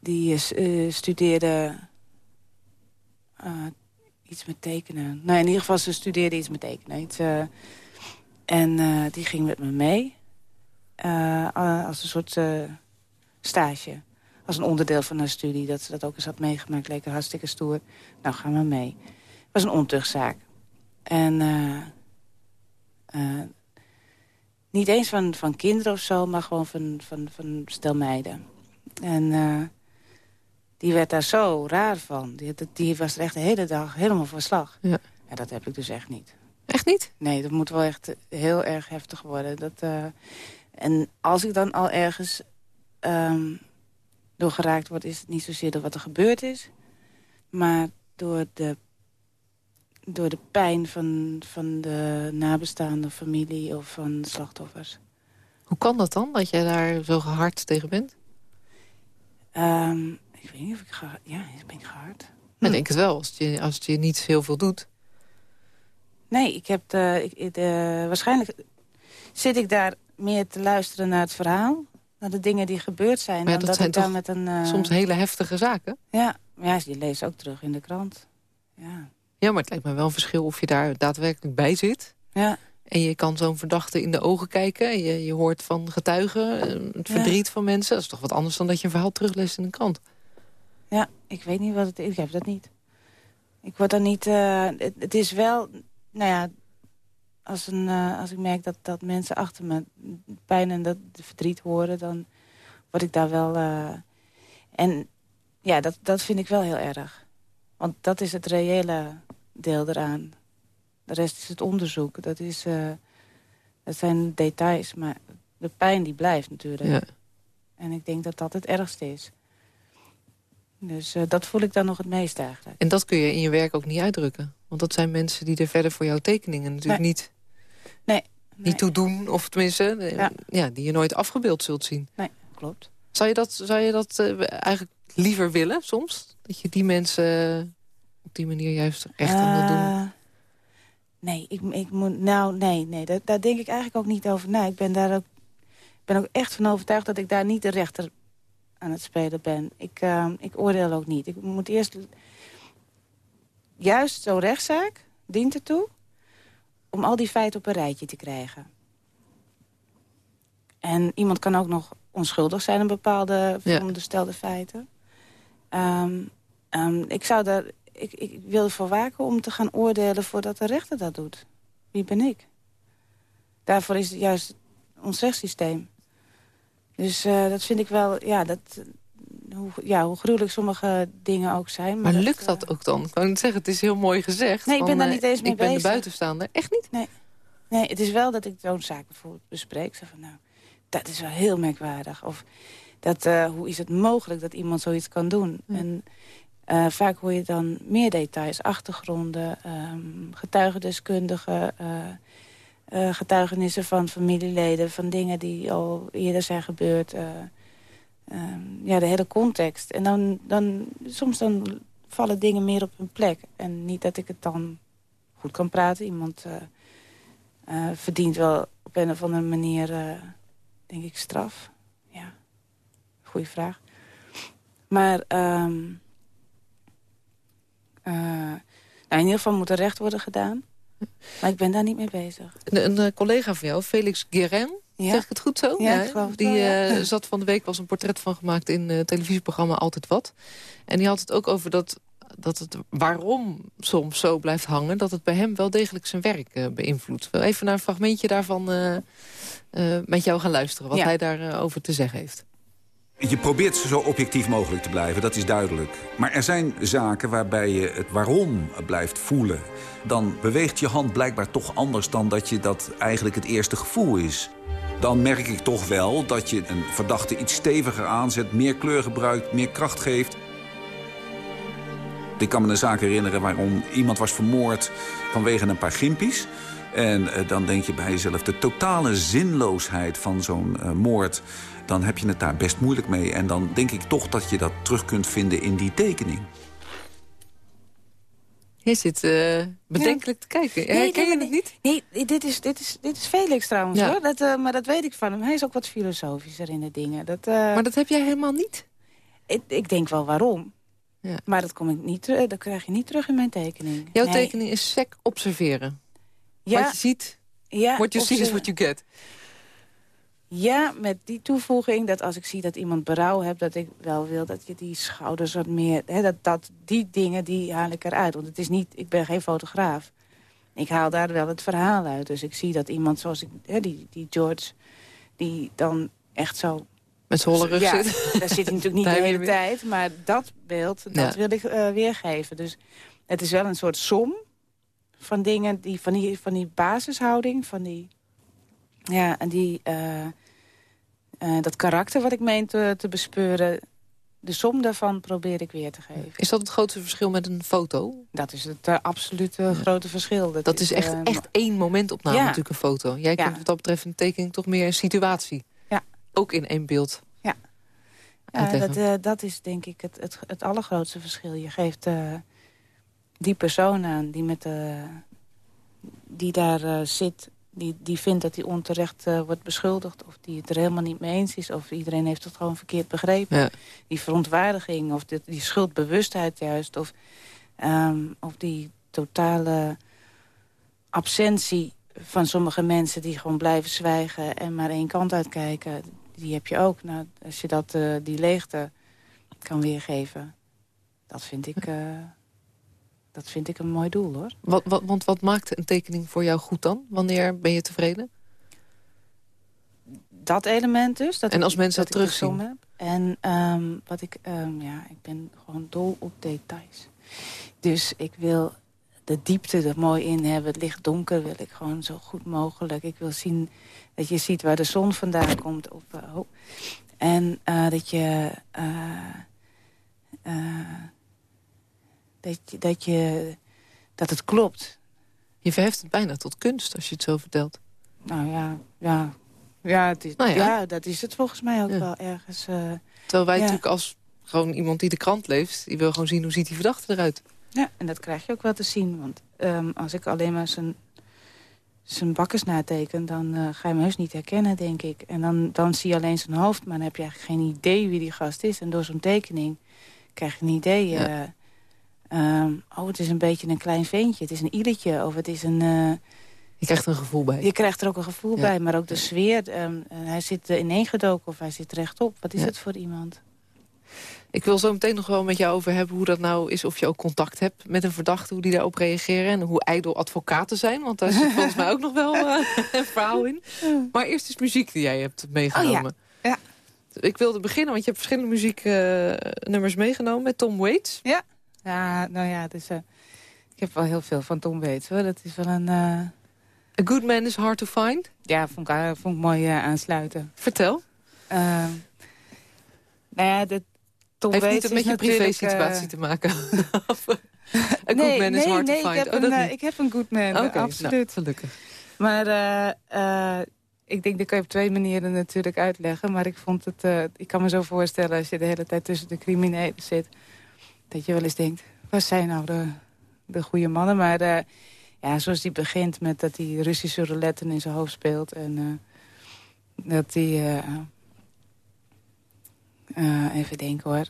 die studeerde... iets met tekenen. Nou, in ieder geval, ze studeerde iets met tekenen. Iets, en die ging met me mee. als een soort stage als een onderdeel van haar studie. Dat ze dat ook eens had meegemaakt. Leek hartstikke stoer. Nou, gaan we mee. Het was een ontuchtzaak. En uh, uh, niet eens van, van kinderen of zo, maar gewoon van, van, van stel meiden. En uh, die werd daar zo raar van. Die, die was er echt de hele dag helemaal van slag. Ja. ja, dat heb ik dus echt niet. Echt niet? Nee, dat moet wel echt heel erg heftig worden. Dat, en als ik dan al ergens um, door geraakt wordt... is het niet zozeer door wat er gebeurd is... maar door de, door de pijn van, van de nabestaande familie of van slachtoffers. Hoe kan dat dan, dat jij daar zo gehard tegen bent? Um, ik weet niet of ik gehard... Ja, ben ik gehard. Ik denk het wel, als het, je, als het je niet heel veel doet. Nee, ik heb de, ik, de, waarschijnlijk zit ik daar meer te luisteren naar het verhaal naar de dingen die gebeurd zijn. Maar ja, dat zijn toch met een, eh, Soms hele heftige zaken. Ja, maar ja, je leest ook terug in de krant. Ja. Ja, maar het lijkt me wel een verschil of je daar daadwerkelijk bij zit. Ja. En je kan zo'n verdachte in de ogen kijken. Je, je hoort van getuigen, eh, het Ja. verdriet van mensen. Dat is toch wat anders dan dat je een verhaal terugleest in een krant. ja, ik weet niet wat het is. Ik heb dat niet. Ik word dan niet... eh, het, het is wel... Nou ja, als, een, eh, als ik merk dat, dat mensen achter me pijn en dat verdriet horen... dan word ik daar wel... eh, en ja, dat, dat vind ik wel heel erg. Want dat is het reële deel eraan. De rest is het onderzoek. Dat, is, eh, dat zijn details, maar de pijn die blijft natuurlijk. Ja. En ik denk dat dat het ergste is. Dus dat voel ik dan nog het meest eigenlijk. En dat kun je in je werk ook niet uitdrukken. Want dat zijn mensen die er verder voor jouw tekeningen natuurlijk Nee. niet, Nee, niet toe doen. Of tenminste, eh, Ja. ja, die je nooit afgebeeld zult zien. nee, klopt. Zou je dat, zou je dat eh, eigenlijk liever willen soms? Dat je die mensen eh, op die manier juist echt aan wil doen? Nee, ik, ik moet, nou, nee, nee daar, daar denk ik eigenlijk ook niet over na. Ik ben daar ook, ben ook echt van overtuigd dat ik daar niet de rechter aan het spelen ben. Ik, ik oordeel ook niet. Ik moet eerst... Juist zo'n rechtszaak dient ertoe om al die feiten op een rijtje te krijgen. En iemand kan ook nog onschuldig zijn aan bepaalde Ja. veronderstelde feiten. Ehm, ehm, ik, zou daar, ik, ik wil ervoor waken om te gaan oordelen voordat de rechter dat doet. Wie ben ik? Daarvoor is het juist ons rechtssysteem. Dus eh, dat vind ik wel, ja, dat, hoe, ja, hoe gruwelijk sommige dingen ook zijn. Maar dat, lukt eh, dat ook dan? Ik kan niet zeggen, het is heel mooi gezegd. Nee, ik ben daar eh, niet eens mee Ik ben de bezig. buitenstaander. Echt niet? Nee, het is wel dat ik zo'n zaak bijvoorbeeld bespreek. Zeg van, nou, dat is wel heel merkwaardig. Of dat, eh, hoe is het mogelijk dat iemand zoiets kan doen? Ja. En eh, vaak hoor je dan meer details, achtergronden, ehm, getuigendeskundigen... eh, eh, getuigenissen van familieleden, van dingen die al eerder zijn gebeurd. Eh, ehm, ja, de hele context. En dan, dan, soms dan vallen dingen meer op hun plek. En niet dat ik het dan goed kan praten. Iemand eh, eh, verdient wel op een of andere manier, eh, denk ik, straf. Ja, goede vraag. Maar ehm, eh, nou, in ieder geval moet er recht worden gedaan. Maar ik ben daar niet mee bezig. Een, een collega van jou, Felix Guérin, Ja. zeg ik het goed zo? Ja, ik geloof het Die wel, ja. eh, zat van de week, was een portret van gemaakt in het televisieprogramma Altijd Wat. En die had het ook over dat, dat het waarom soms zo blijft hangen... dat het bij hem wel degelijk zijn werk eh, beïnvloedt. Ik wil even naar een fragmentje daarvan eh, eh, met jou gaan luisteren... wat Ja. hij daarover over te zeggen heeft. Je probeert zo objectief mogelijk te blijven, dat is duidelijk. Maar er zijn zaken waarbij je het waarom blijft voelen. Dan beweegt je hand blijkbaar toch anders dan dat je dat eigenlijk het eerste gevoel is. Dan merk ik toch wel dat je een verdachte iets steviger aanzet... meer kleur gebruikt, meer kracht geeft. Ik kan me een zaak herinneren waarom iemand was vermoord vanwege een paar gimpies. En eh, dan denk je bij jezelf, de totale zinloosheid van zo'n eh, moord... dan heb je het daar best moeilijk mee. En dan denk ik toch dat je dat terug kunt vinden in die tekening. Je zit eh, bedenkelijk te kijken. Nee, Herken je nee, het niet? Nee, dit is, dit is, dit is Felix trouwens, Ja. hoor. Dat, eh, maar dat weet ik van hem. Hij is ook wat filosofischer in de dingen. Dat, eh, Maar dat heb jij helemaal niet. ik, ik denk wel waarom. Ja. Maar dat, kom ik niet terug, dat krijg je niet terug in mijn tekening. Jouw tekening is sec observeren. Ja, Wat je ziet, ja, what you see is what you get. Ja, met die toevoeging dat als ik zie dat iemand berouw heeft... dat ik wel wil dat je die schouders wat meer... Hè, dat, dat, die dingen, die haal ik eruit. Want het is niet, ik ben geen fotograaf. Ik haal daar wel het verhaal uit. Dus ik zie dat iemand zoals ik, hè, die, die George... die dan echt zo... Met z'n holle rug ja, zit. daar zit hij natuurlijk niet de hele weer. tijd. Maar dat beeld, dat wil ik eh, weergeven. Dus het is wel een soort som van dingen... Die, van, die, van die basishouding, van die... Ja, en die... eh, eh, dat karakter wat ik meen te, te bespeuren... de som daarvan probeer ik weer te geven. Is dat het grootste verschil met een foto? Dat is het eh, absolute grote verschil. Dat is echt, echt één momentopname ja. natuurlijk, een foto. Jij Ja. kunt wat dat betreft een tekening toch meer een situatie. Ja. Ook in één beeld. Ja, dat, dat is denk ik het, het, het allergrootste verschil. Je geeft die persoon aan die, met, de die daar zit... die, die vindt dat hij onterecht wordt beschuldigd... of die het er helemaal niet mee eens is... of iedereen heeft het gewoon verkeerd begrepen. Ja. Die verontwaardiging of die, die schuldbewustheid juist... of, ehm, of die totale absentie van sommige mensen die gewoon blijven zwijgen... en maar één kant uitkijken, die heb je ook. Nou, als je dat, uh, die leegte kan weergeven, dat vind ik... Uh, dat vind ik een mooi doel, hoor. Wat, wat, want wat maakt een tekening voor jou goed dan? Wanneer ben je tevreden? Dat element dus. Dat en als mensen dat, terugzien? Heb. En um, wat ik... Um, ja, ik ben gewoon dol op details. Dus ik wil de diepte er mooi in hebben. Het licht donker wil ik gewoon zo goed mogelijk. Ik wil zien dat je ziet waar de zon vandaan komt. Op, uh, en uh, dat je... Uh, dat je, dat je... dat het klopt. Je verheft het bijna tot kunst als je het zo vertelt. Nou ja, ja. Ja, het is, nou ja. ja dat is het volgens mij ook wel ergens. Terwijl wij natuurlijk als gewoon iemand die de krant leest... die wil gewoon zien hoe ziet die verdachte eruit. Ja, en dat krijg je ook wel te zien. Want um, als ik alleen maar zijn, zijn bakkers nateken... dan uh, ga je hem heus niet herkennen, denk ik. En dan, dan zie je alleen zijn hoofd, maar dan heb je eigenlijk geen idee wie die gast is. En door zo'n tekening krijg je een idee... Uh, um, oh, het is een beetje een klein veentje. Het is een iletje of het is een... Uh, je krijgt er een gevoel bij. Je krijgt er ook een gevoel bij, maar ook de sfeer. Um, hij zit ineengedoken of hij zit rechtop. Wat is het voor iemand? Ik wil zo meteen nog wel met jou over hebben hoe dat nou is... of je ook contact hebt met een verdachte, hoe die daarop reageren... en hoe ijdel advocaten zijn, want daar zit volgens mij ook nog wel uh, een verhaal in. Maar eerst is muziek die jij hebt meegenomen. Oh, ja. ja. Ik wilde beginnen, want je hebt verschillende muzieknummers uh, meegenomen met Tom Waits. Ja, ja nou ja, dus, uh, ik heb wel heel veel van Tom Waits. Hoor. Dat is wel een... A Good Man is Hard to Find? Ja, vond ik, vond ik mooi aansluiten. Vertel. nou ja, dat, Tom Heeft niet met je privé-situatie te maken? een nee, good man is nee, hard nee, to find. Ik heb, oh, een, ik heb een good man, okay, absoluut. Nou, gelukkig. Maar uh, ik denk, dat kan je op twee manieren natuurlijk uitleggen. Maar ik vond het, ik kan me zo voorstellen als je de hele tijd tussen de criminelen zit... dat je wel eens denkt, wat zijn nou de, de goede mannen? Maar ja, zoals die begint met dat hij Russische roulette in zijn hoofd speelt... en dat hij uh, even denken hoor.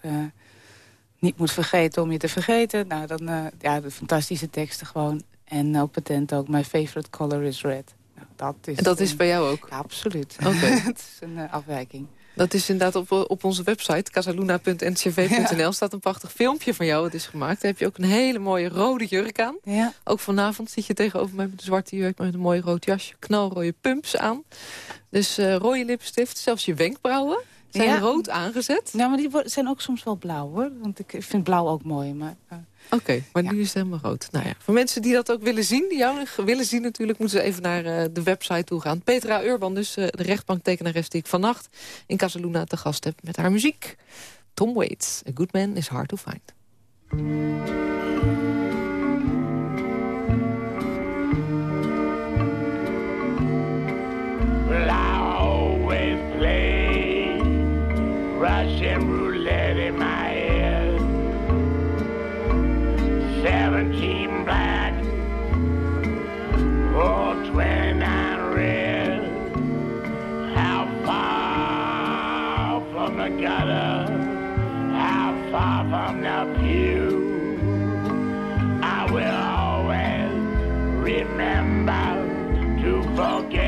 Niet moet vergeten om je te vergeten. Nou, dan, ja, de fantastische teksten gewoon. En ook patent ook. My favorite color is red. Nou, dat is, dat is bij jou ook? Ja, absoluut. Oké. Okay. het is een afwijking. Dat is inderdaad op, op onze website, casaluna.ncv.nl... Ja. staat een prachtig filmpje van jou. Het is gemaakt. Daar heb je ook een hele mooie rode jurk aan. Ja. Ook vanavond zit je tegenover mij met een zwarte jurk... met een mooi rood jasje, knalrode pumps aan. Dus uh, rode lipstift, zelfs je wenkbrauwen zijn ja. rood aangezet? Nou, maar die zijn ook soms wel blauw, hoor. Want ik vind blauw ook mooi, maar... Uh, Oké, maar ja. nu is het helemaal rood. Nou ja, voor mensen die dat ook willen zien, die jou willen zien natuurlijk... moeten ze even naar uh, de website toe gaan. Petra Urban, dus uh, de rechtbanktekenares die ik vannacht in Casaluna te gast heb met haar muziek. Tom Waits, A Good Man is Hard to Find. From the pew? I will always remember to forget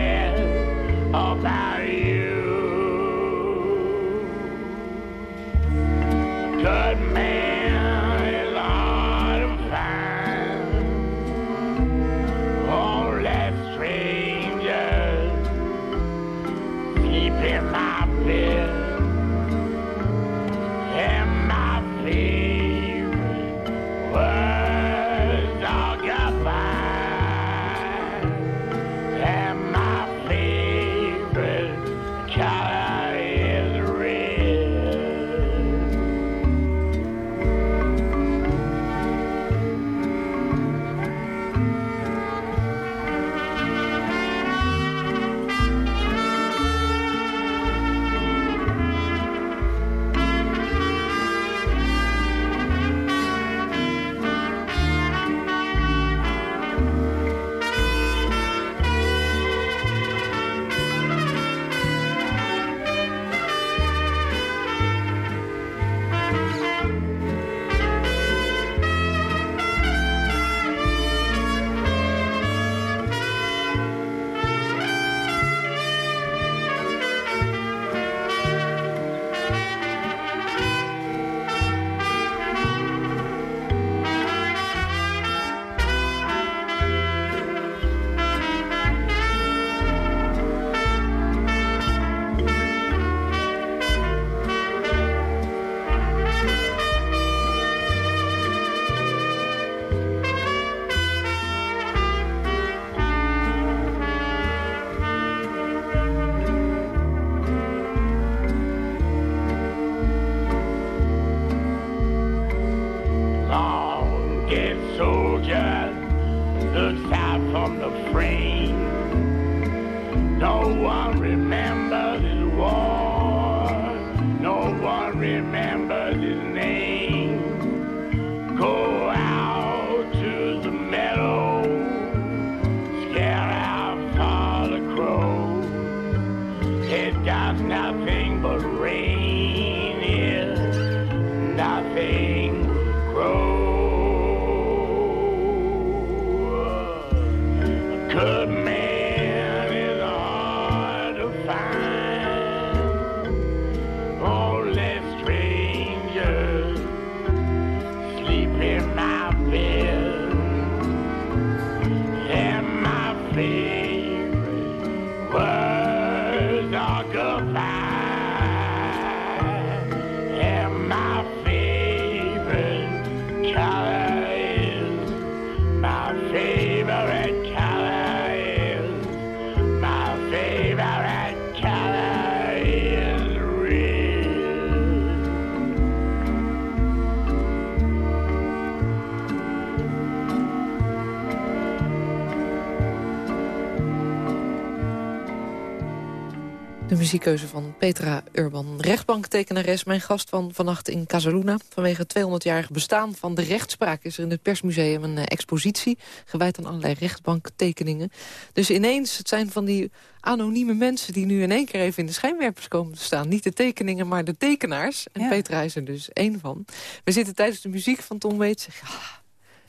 muziekkeuze van Petra Urban, rechtbanktekenares. Mijn gast van vannacht in Casaluna. Vanwege het 200-jarig bestaan van de rechtspraak... is er in het persmuseum een eh, expositie... gewijd aan allerlei rechtbanktekeningen. Dus ineens, het zijn van die anonieme mensen... die nu in één keer even in de schijnwerpers komen te staan. Niet de tekeningen, maar de tekenaars. En Ja. Petra is er dus één van. We zitten tijdens de muziek van Tom Waits. Zeg, ah,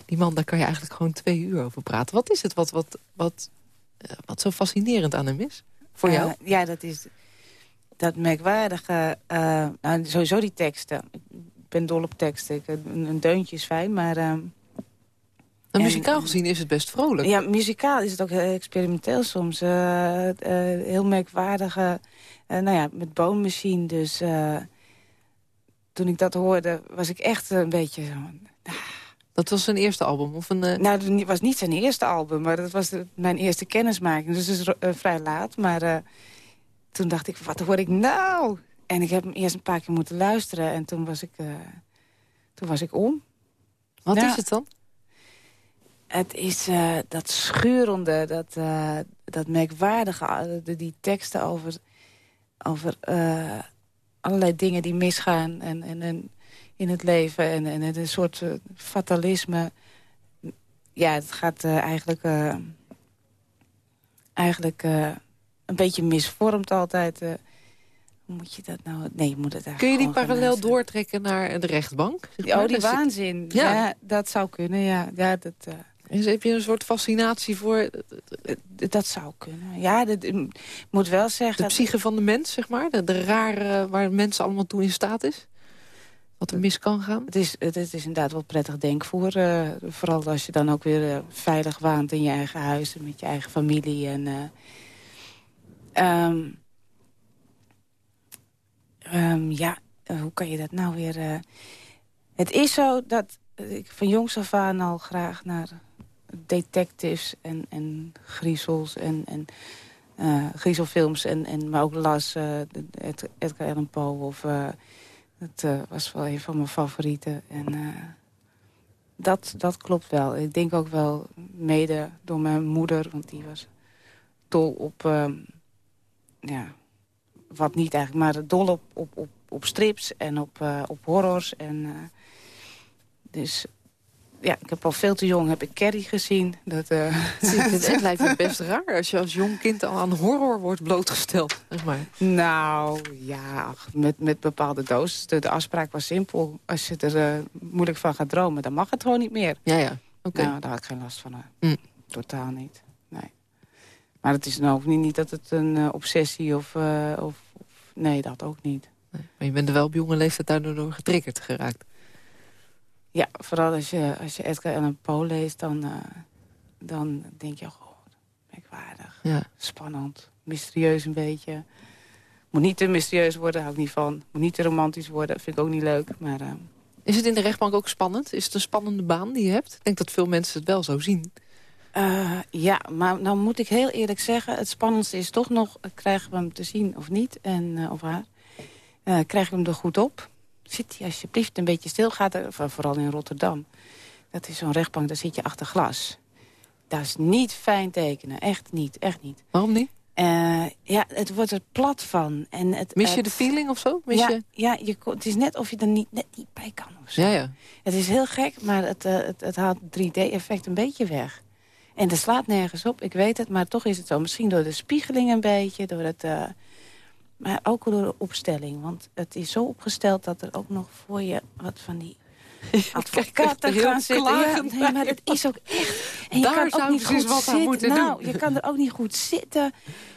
die man, daar kan je eigenlijk gewoon twee uur over praten. Wat is het wat, wat, wat, eh, wat zo fascinerend aan hem is? Voor jou? Eh, ja, dat is dat merkwaardige... eh, nou, sowieso die teksten. Ik ben dol op teksten. Ik, een, een deuntje is fijn, maar... ehm, Nou, en- muzikaal gezien is het best vrolijk. ja, muzikaal is het ook heel experimenteel soms. eh, eh, heel merkwaardige... eh, nou ja, met boommachine. Dus eh, toen ik dat hoorde, was ik echt een beetje... zo... Dat was zijn eerste album? Of een, eh, Nou, het was niet zijn eerste album, maar dat was de- mijn eerste kennismaking. Dus het is eh, vrij laat, maar eh, toen dacht ik, wat hoor ik nou? En ik heb hem eerst een paar keer moeten luisteren en toen was ik, eh, toen was ik om. wat ja. is het dan? Het is eh, dat schurende, dat, eh, dat merkwaardige, die teksten over, over allerlei dingen die misgaan en, en, en in het leven. En, en is een soort fatalisme. Ja, het gaat eigenlijk, eigenlijk een beetje misvormd altijd. eh. hoe moet je dat nou? Nee, je moet het eigenlijk Kun je die parallel doortrekken naar de rechtbank? zeg maar? Oh, die waanzin. Ja. Ja. dat zou kunnen, ja. ja dat, Dus heb je een soort fascinatie voor Eh, Dat zou kunnen. Ja, dat, ik moet wel zeggen... de psyche van de mens, zeg maar? De, de rare waar mensen allemaal toe in staat is? Wat er mis kan gaan? Het is, het, is inderdaad wel prettig denkvoer. vooral als je dan ook weer veilig waant in je eigen huis... en met je eigen familie. En, ehm, ehm, ja, hoe kan je dat nou weer... eh, het is zo dat ik van jongs af aan al graag naar detectives en, en griezels en, en eh, griezelfilms... En, en, maar ook las eh, Ed- Edgar Allan Poe of... dat was wel een van mijn favorieten. En dat, dat klopt wel. Ik denk ook wel mede door mijn moeder, want die was dol op... ja, wat niet eigenlijk, maar dol op, op, op, op strips en op, eh, op horrors. En, eh, dus ja, ik heb al veel te jong heb ik Carrie gezien. Dat, eh, Het, het lijkt me best raar als je als jong kind al aan horror wordt blootgesteld. Zeg maar. Nou, ja, ach, met, met bepaalde doses. De, de afspraak was simpel. Als je er moeilijk van gaat dromen, dan mag het gewoon niet meer. Ja, ja. Oké. Nou, daar had ik geen last van. Hm. Totaal niet. Maar het is nou ook niet, niet dat het een eh, obsessie of, eh, of, of... Nee, dat ook niet. Nee, Maar je bent er wel op jonge leeftijd daardoor door getriggerd geraakt. Ja, vooral als je, als je Edgar Allan Poe leest, dan, eh, dan denk je... Oh, merkwaardig, Ja. spannend, mysterieus een beetje. Moet niet te mysterieus worden, hou ik niet van. Moet niet te romantisch worden, vind ik ook niet leuk. Maar Is het in de rechtbank ook spannend? Is het een spannende baan die je hebt? Ik denk dat veel mensen het wel zo zien. Eh, ja, maar nou moet ik heel eerlijk zeggen... het spannendste is toch nog, eh, krijgen we hem te zien of niet? En, eh, of haar. Eh, krijgen we hem er goed op? Zit hij alsjeblieft een beetje stil? Gaat er, voor- vooral in Rotterdam. dat is zo'n rechtbank, daar zit je achter glas. Dat is niet fijn tekenen, echt niet, echt niet. Waarom niet? Ja, het wordt er plat van. En het, Mis je het- de feeling of zo? Mis ja, je... ja je, het is net of je er niet, net niet bij kan of zo. Ja, ja. Het is heel gek, maar het, het, het haalt het 3D-effect een beetje weg. En dat slaat nergens op, ik weet het, maar toch is het zo. Misschien door de spiegeling een beetje, door het... eh, maar ook door de opstelling. Want het is zo opgesteld dat er ook nog voor je wat van die advocaten gaan zitten. Ja, nee, maar het is ook echt... En je Daar kan ook niet goed wat zitten. moeten nou, doen. je kan er ook niet goed zitten.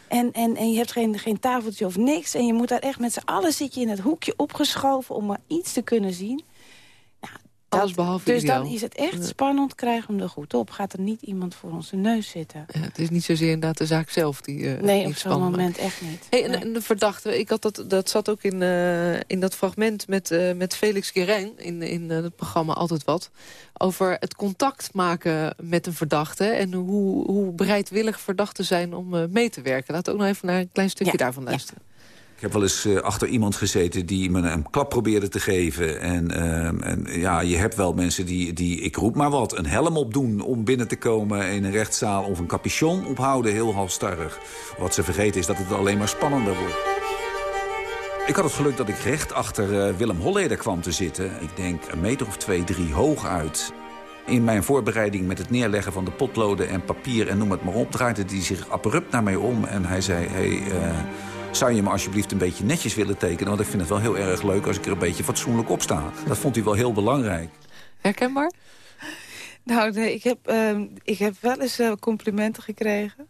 En, en, en je hebt geen, geen tafeltje of niks. En je moet daar echt met z'n allen zit je in het hoekje opgeschoven... om maar iets te kunnen zien. Alles dat- behalve Dus ideaal. dan is het echt spannend, krijgen we hem er goed op. Gaat er niet iemand voor onze neus zitten. Ja, het is niet zozeer inderdaad de zaak zelf die, eh Nee, op zo'n moment echt niet. Hey, en, Nee. en de verdachte, ik had dat, dat zat ook in, eh, in dat fragment met, eh, met Felix Guérin... in, in het programma Altijd Wat... over het contact maken met een verdachte... en hoe, hoe bereidwillig verdachten zijn om mee te werken. Laten we ook nog even naar een klein stukje Ja, daarvan ja. luisteren. Ik heb wel eens eh, achter iemand gezeten die me een klap probeerde te geven. En, ehm, en ja, je hebt wel mensen die, die, ik roep maar wat, een helm opdoen om binnen te komen in een rechtszaal. Of een capuchon ophouden, heel halstarrig. Wat ze vergeten is dat het alleen maar spannender wordt. Ik had het geluk dat ik recht achter eh, Willem Holleder kwam te zitten. Ik denk een meter of twee, drie hoog uit. In mijn voorbereiding met het neerleggen van de potloden en papier en noem het maar op... draaide hij zich abrupt naar mij om en hij zei... Hey, eh, zou je me alsjeblieft een beetje netjes willen tekenen? Want ik vind het wel heel erg leuk als ik er een beetje fatsoenlijk op sta. Dat vond hij wel heel belangrijk. Herkenbaar? Nou, nee, ik heb, ehm, ik heb wel eens eh, complimenten gekregen.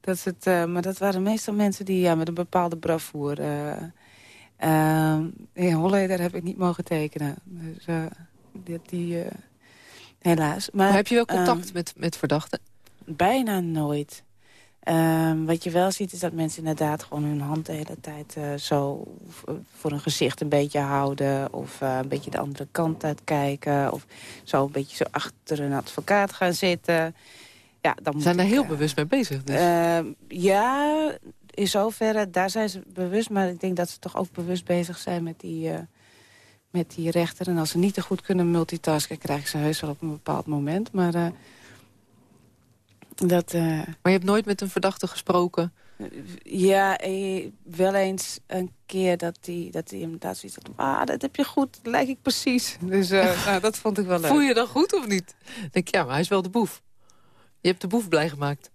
Dat is het, eh, maar dat waren meestal mensen die ja, met een bepaalde bravoure... eh ehm, in Holleder heb ik niet mogen tekenen. Dus eh, die, die eh, helaas. Maar, Maar heb je wel contact ehm, met, met verdachten? Bijna nooit. Ehm, wat je wel ziet is dat mensen inderdaad gewoon hun hand de hele tijd eh, zo voor hun gezicht een beetje houden. Of eh, een beetje de andere kant uitkijken. Of zo een beetje zo achter een advocaat gaan zitten. Ja, dan moet zijn daar heel eh, bewust mee bezig. Dus. Ehm, ja, in zoverre, daar zijn ze bewust. Maar ik denk dat ze toch ook bewust bezig zijn met die, met die rechter. En als ze niet te goed kunnen multitasken, krijgen ze heus wel op een bepaald moment. Maar dat... eh, maar je hebt nooit met een verdachte gesproken? ja, eh, wel eens een keer dat hij dat die inderdaad zoiets had. Ah, dat heb je goed, dat lijk ik precies. Dus eh, nou, dat vond ik wel leuk. Voel je dan goed of niet? Dan denk ik, ja, maar hij is wel de boef. Je hebt de boef blij gemaakt.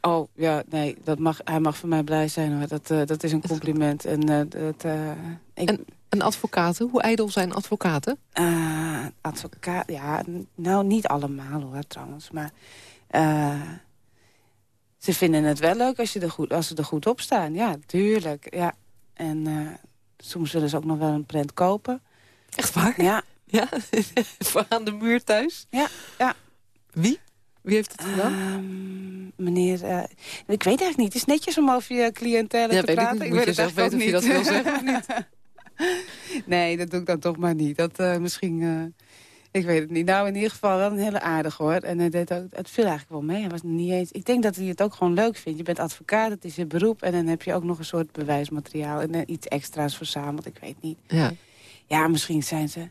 Oh, ja, nee, dat mag, hij mag voor mij blij zijn. hoor. Dat, dat is een compliment. En, dat, ik, En- En advocaten, hoe ijdel zijn advocaten? eh, advocaat, ja, nou niet allemaal hoor trouwens. Maar eh, ze vinden het wel leuk als, je er goed, als ze er goed op staan. Ja, tuurlijk. Ja. En eh, soms willen ze ook nog wel een prent kopen. Echt waar? Ja, Ja? Voor aan de muur thuis? ja, ja. Wie? Wie heeft het gedaan? Ehm, meneer, eh, ik weet eigenlijk niet. Het is netjes om over je cliëntelen Ja, te ik praten. Moet je weet zelf het weten of je dat wil zeggen of niet. nee, dat doe ik dan toch maar niet. Dat misschien... ik weet het niet. Nou, in ieder geval wel een hele aardig hoor. En hij deed ook, het viel eigenlijk wel mee. Hij was niet eens, ik denk dat hij het ook gewoon leuk vindt. Je bent advocaat, het is je beroep. En dan heb je ook nog een soort bewijsmateriaal. En eh, iets extra's verzameld, ik weet niet. Ja. Ja, misschien zijn ze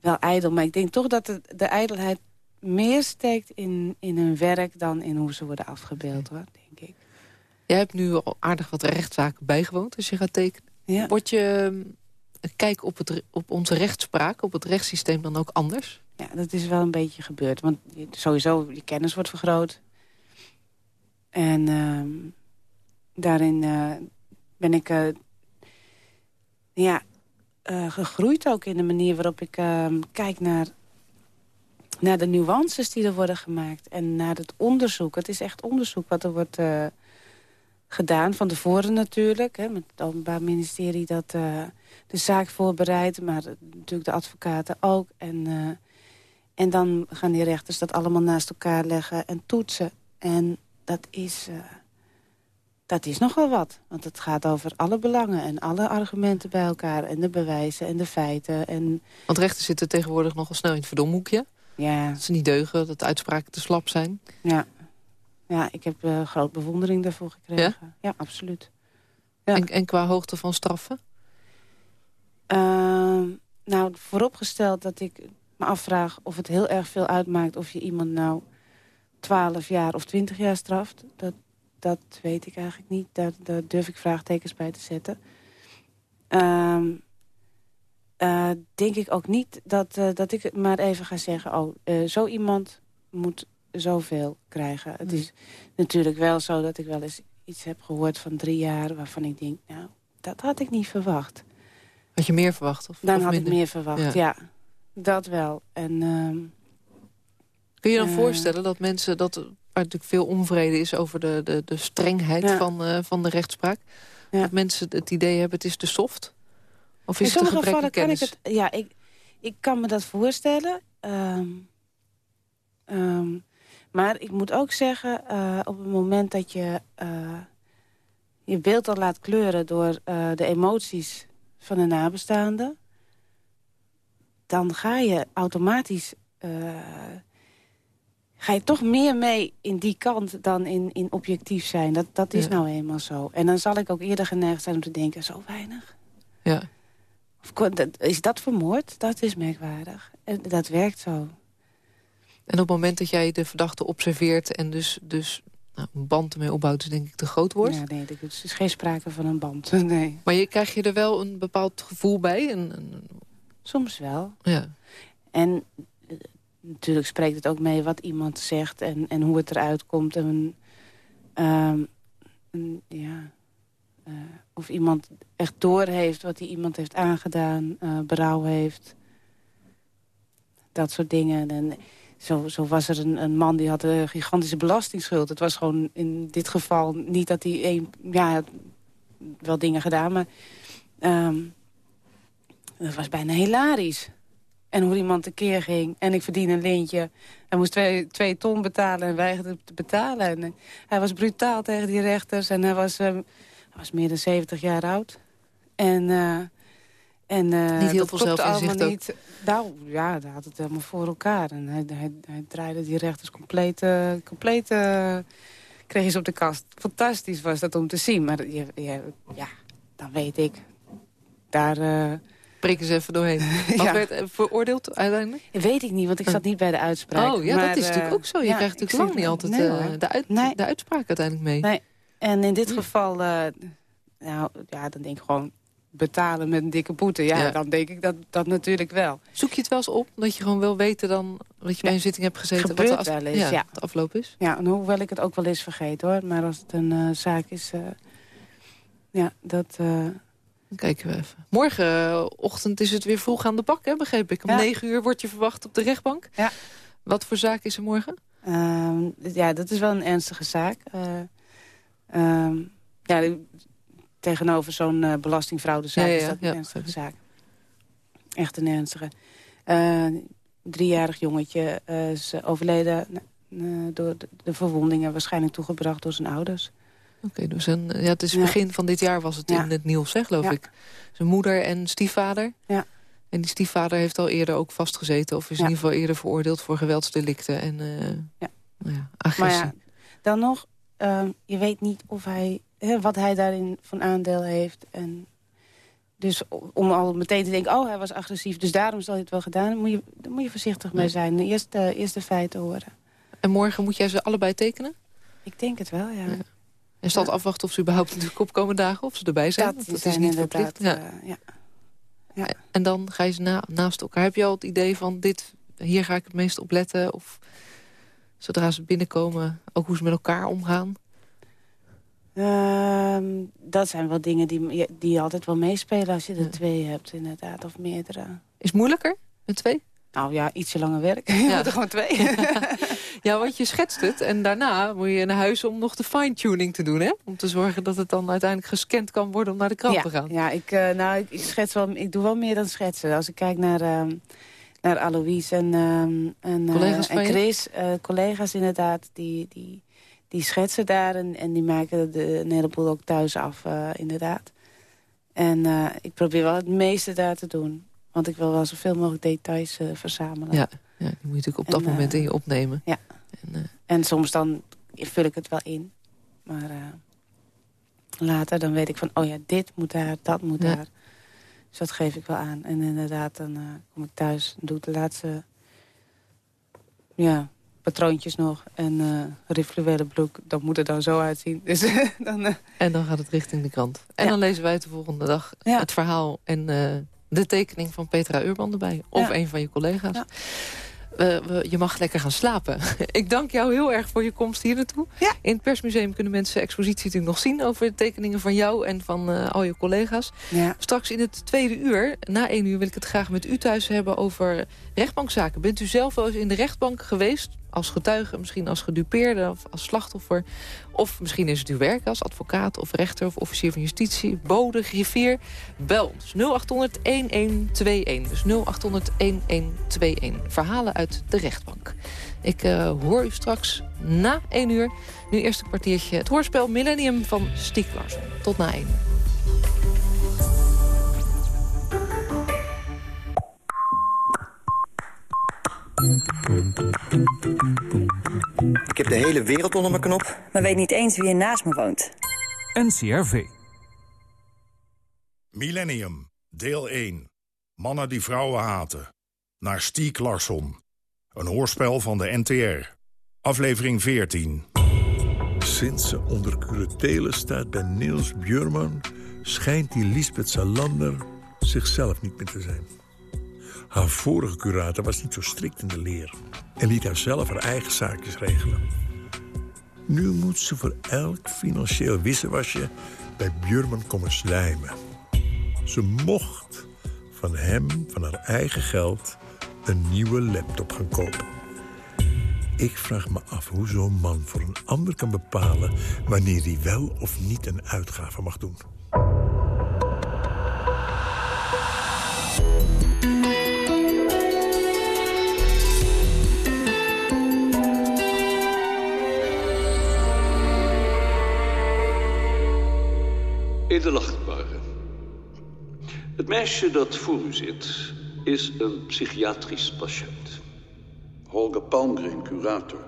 wel ijdel. Maar ik denk toch dat de, de ijdelheid meer steekt in, in hun werk... dan in hoe ze worden afgebeeld, hoor, denk ik. Jij hebt nu al aardig wat rechtszaken bijgewoond als je gaat tekenen. Ja. Word je eh, kijk op, het, op onze rechtspraak, op het rechtssysteem dan ook anders? ja, dat is wel een beetje gebeurd. Want sowieso, je kennis wordt vergroot. En ehm, daarin eh, ben ik eh, ja, eh, gegroeid ook in de manier waarop ik ehm, kijk naar, naar de nuances die er worden gemaakt. En naar het onderzoek. Het is echt onderzoek wat er wordt gedaan. Van tevoren natuurlijk. Hè, met het Openbaar Ministerie dat de zaak voorbereidt. Maar natuurlijk de advocaten ook. En, eh, en dan gaan die rechters dat allemaal naast elkaar leggen en toetsen. En dat is, eh, dat is nogal wat. Want het gaat over alle belangen en alle argumenten bij elkaar. En de bewijzen en de feiten. En Want rechters zitten tegenwoordig nogal snel in het verdomhoekje. ja, Dat ze niet deugen, dat uitspraken te slap zijn. ja. ja ik heb uh, groot bewondering daarvoor gekregen. Ja, absoluut. Ja. En, en qua hoogte van straffen? Ehm, nou, vooropgesteld dat ik me afvraag of het heel erg veel uitmaakt... of je iemand nou 12 jaar of 20 jaar straft. Dat, dat weet ik eigenlijk niet. Daar, daar durf ik vraagtekens bij te zetten. Ehm, eh, denk ik ook niet dat, eh, dat ik maar even ga zeggen... oh, eh, zo iemand moet zoveel krijgen. Het is natuurlijk wel zo dat ik wel eens iets heb gehoord van drie jaar... waarvan ik denk, nou, dat had ik niet verwacht. Had je meer verwacht? Of, Dan of had minder? ik meer verwacht, ja. Dat wel. En, ehm, Kun je dan Eh. voorstellen dat mensen... dat er natuurlijk veel onvrede is over de, de, de strengheid Ja. van, eh, van de rechtspraak... Ja. dat mensen het idee hebben het is te soft? Of in is het een gebrek gevallen kan ik kennis? het... Ja, ik, ik kan me dat voorstellen. Ehm, ehm, maar ik moet ook zeggen, eh, op het moment dat je je beeld al laat kleuren... door de emoties van de nabestaanden... dan ga je automatisch... eh, ga je toch meer mee in die kant dan in, in objectief zijn. Dat, dat is Ja. nou eenmaal zo. En dan zal ik ook eerder geneigd zijn om te denken... zo weinig. Ja. Of Is dat vermoord? Dat is merkwaardig. En dat werkt zo. En op het moment dat jij de verdachte observeert... en dus, dus nou, een band ermee opbouwt, is denk ik te groot wordt. Ja, nee, er is geen sprake van een band. Nee. Maar je, krijg je er wel een bepaald gevoel bij? Een, een- Soms wel. ja. En eh, natuurlijk spreekt het ook mee wat iemand zegt en, en hoe het eruit komt. En, ehm, en, ja, eh, of iemand echt doorheeft wat die iemand heeft aangedaan, eh, berouw heeft. Dat soort dingen. En zo, zo was er een, een man die had een gigantische belastingsschuld. Het was gewoon in dit geval niet dat hij een, ja, wel dingen gedaan, maar ehm, dat was bijna hilarisch. En hoe iemand tekeer ging. En ik verdien een lintje. Hij moest twee, twee ton betalen en weigerde te betalen. En, eh, hij was brutaal tegen die rechters. En hij was, ehm, hij was meer dan 70 jaar oud. En, eh, en eh, Niet heel dat veel zelfinzicht ook. niet. Nou, ja, hij had het helemaal voor elkaar. En hij, hij, hij draaide die rechters compleet... eh, compleet eh, kreeg je ze op de kast. Fantastisch was dat om te zien. Maar je, je- ja, dan weet ik. Daar... eh, Prik eens even doorheen. Wat Ja. werd veroordeeld uiteindelijk? Weet ik niet, want ik zat niet bij de uitspraak. Oh, ja, Maar, dat is natuurlijk ook zo. Je ja, krijgt natuurlijk lang niet altijd nee, de, uit, Nee. de uitspraak uiteindelijk mee. Nee. En in dit geval, nou, ja, dan denk ik gewoon betalen met een dikke boete. Ja, Ja. dan denk ik dat, dat natuurlijk wel. Zoek je het wel eens op? Dat je gewoon wil weten dan... dat je bij een zitting hebt gezeten... wat de, Gebeurt af- wel eens, ja, de afloop is? Ja, en hoewel ik het ook wel eens vergeet, hoor. Maar als het een eh, zaak is, eh, ja, dat... eh, Dan kijken we even. Morgenochtend is het weer vroeg aan de bak, hè, begreep ik. Om Ja. negen uur word je verwacht op de rechtbank. Ja. Wat voor zaak is er morgen? Ehm, ja, dat is wel een ernstige zaak. Eh, ehm, ja, tegenover zo'n eh, belastingfraudezaak Ja, ja, is dat een ja, ernstige zaak. Echt een ernstige. Eh, driejarig jongetje eh, is overleden door de, de verwondingen... waarschijnlijk toegebracht door zijn ouders. Oké, dus een, ja, het is begin van dit jaar was het in het nieuws, hè, geloof ik. Zijn moeder en stiefvader. Ja. En die stiefvader heeft al eerder ook vastgezeten... of is in ieder geval eerder veroordeeld voor geweldsdelicten en Ja. Nou ja, Maar agressie. ja, dan nog, je weet niet of hij, hè, wat hij daarin van aandeel heeft. En dus om al meteen te denken, oh, hij was agressief, dus daarom zal hij het wel gedaan. Moet je, daar moet je voorzichtig mee Ja. zijn. Eerst, eh, eerst de feiten horen. En morgen moet jij ze allebei tekenen? Ik denk het wel, ja. Ja. En staat Ja. afwachten of ze überhaupt in de opkomende dagen... of ze erbij zijn? dat, is niet verplicht. Ja. eh, ja. En dan ga je ze na, naast elkaar. Heb je al het idee van, dit, hier ga ik het meest op letten? Of zodra ze binnenkomen, ook hoe ze met elkaar omgaan? Ehm, dat zijn wel dingen die, die altijd wel meespelen als je er Ja. twee hebt, inderdaad, of meerdere. Is het moeilijker met twee? Nou ja, ietsje langer werk. Je Ja. moet er gewoon twee. Ja, want je schetst het en daarna moet je naar huis om nog de fine-tuning te doen. Hè? Om te zorgen dat het dan uiteindelijk gescand kan worden om naar de krant ja, te gaan. Ja, ik, eh, nou, ik, ik, schets wel, ik doe wel meer dan schetsen. Als ik kijk naar, ehm naar Alois en, ehm en, eh, en je? Chris, eh, collega's inderdaad, die, die, die schetsen daar en, en die maken de, een heleboel ook thuis af, eh, inderdaad. En eh, ik probeer wel het meeste daar te doen. Want ik wil wel zoveel mogelijk details eh, verzamelen. Ja, ja, die moet je natuurlijk op dat En, moment in je opnemen. ja. En, En soms dan vul ik het wel in. Maar later dan weet ik van, oh ja, dit moet daar, dat moet Ja. daar. Dus dat geef ik wel aan. En inderdaad, dan kom ik thuis en doe ik de laatste ja, patroontjes nog. En uh, rituele broek, dat moet er dan zo uitzien. Dus, dan, uh... En dan gaat het richting de krant. En dan lezen wij het de volgende dag Ja. het verhaal en eh, de tekening van Petra Urban erbij. Of Ja. een van je collega's. Ja. We- we- je mag lekker gaan slapen. ik dank jou heel erg voor je komst hier naartoe. Ja. In het persmuseum kunnen mensen expositie natuurlijk nog zien... over de tekeningen van jou en van eh, al je collega's. ja. Straks in het tweede uur, na één uur, wil ik het graag met u thuis hebben over rechtbankzaken. Bent u zelf wel eens in de rechtbank geweest? Als getuige, misschien als gedupeerde of als slachtoffer. Of misschien is het uw werk als advocaat of rechter of officier van justitie. Bode, griffier. Bel ons 0800 1121. Dus 0800 1121. Verhalen uit de rechtbank. Ik eh, hoor u straks na één uur. Nu eerst een kwartiertje het hoorspel Millennium van Stieg. Tot na één uur. Ik heb de hele wereld onder mijn knop. maar weet niet eens wie er naast me woont. NCRV. Millennium, deel 1. Mannen die vrouwen haten. Naar Stiek Larsson. Een hoorspel van de NTR. Aflevering 14. Sinds ze onder curatele staat bij Niels Björman... schijnt die Lisbeth Salander zichzelf niet meer te zijn. Haar vorige curator was niet zo strikt in de leer... en liet haar zelf haar eigen zaakjes regelen. Nu moet ze voor elk financieel wisselwasje bij Björman komen slijmen. Ze mocht van hem, van haar eigen geld, een nieuwe laptop gaan kopen. Ik vraag me af hoe zo'n man voor een ander kan bepalen... wanneer hij wel of niet een uitgave mag doen. Edelachtbare. Het meisje dat voor u zit is een psychiatrisch patiënt. Holger Palmgren, curator.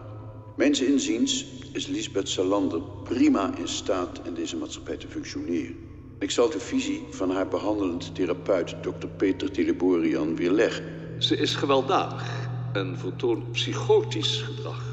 Mijns inziens is Lisbeth Salander prima in staat in deze maatschappij te functioneren. Ik zal de visie van haar behandelend therapeut, Dr. Peter Teleborian, weerleggen. Ze is gewelddadig en vertoont psychotisch gedrag.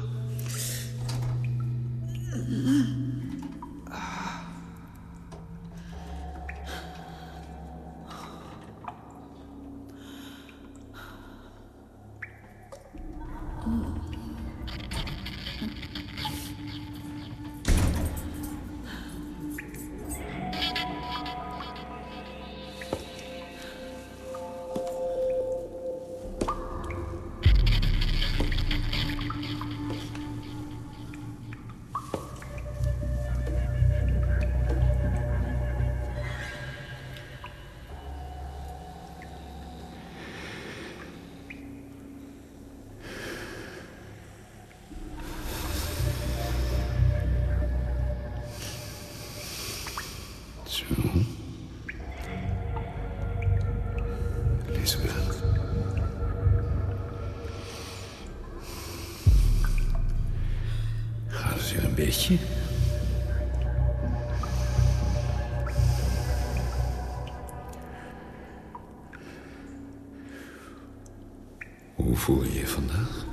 Hoe voel je je vandaag?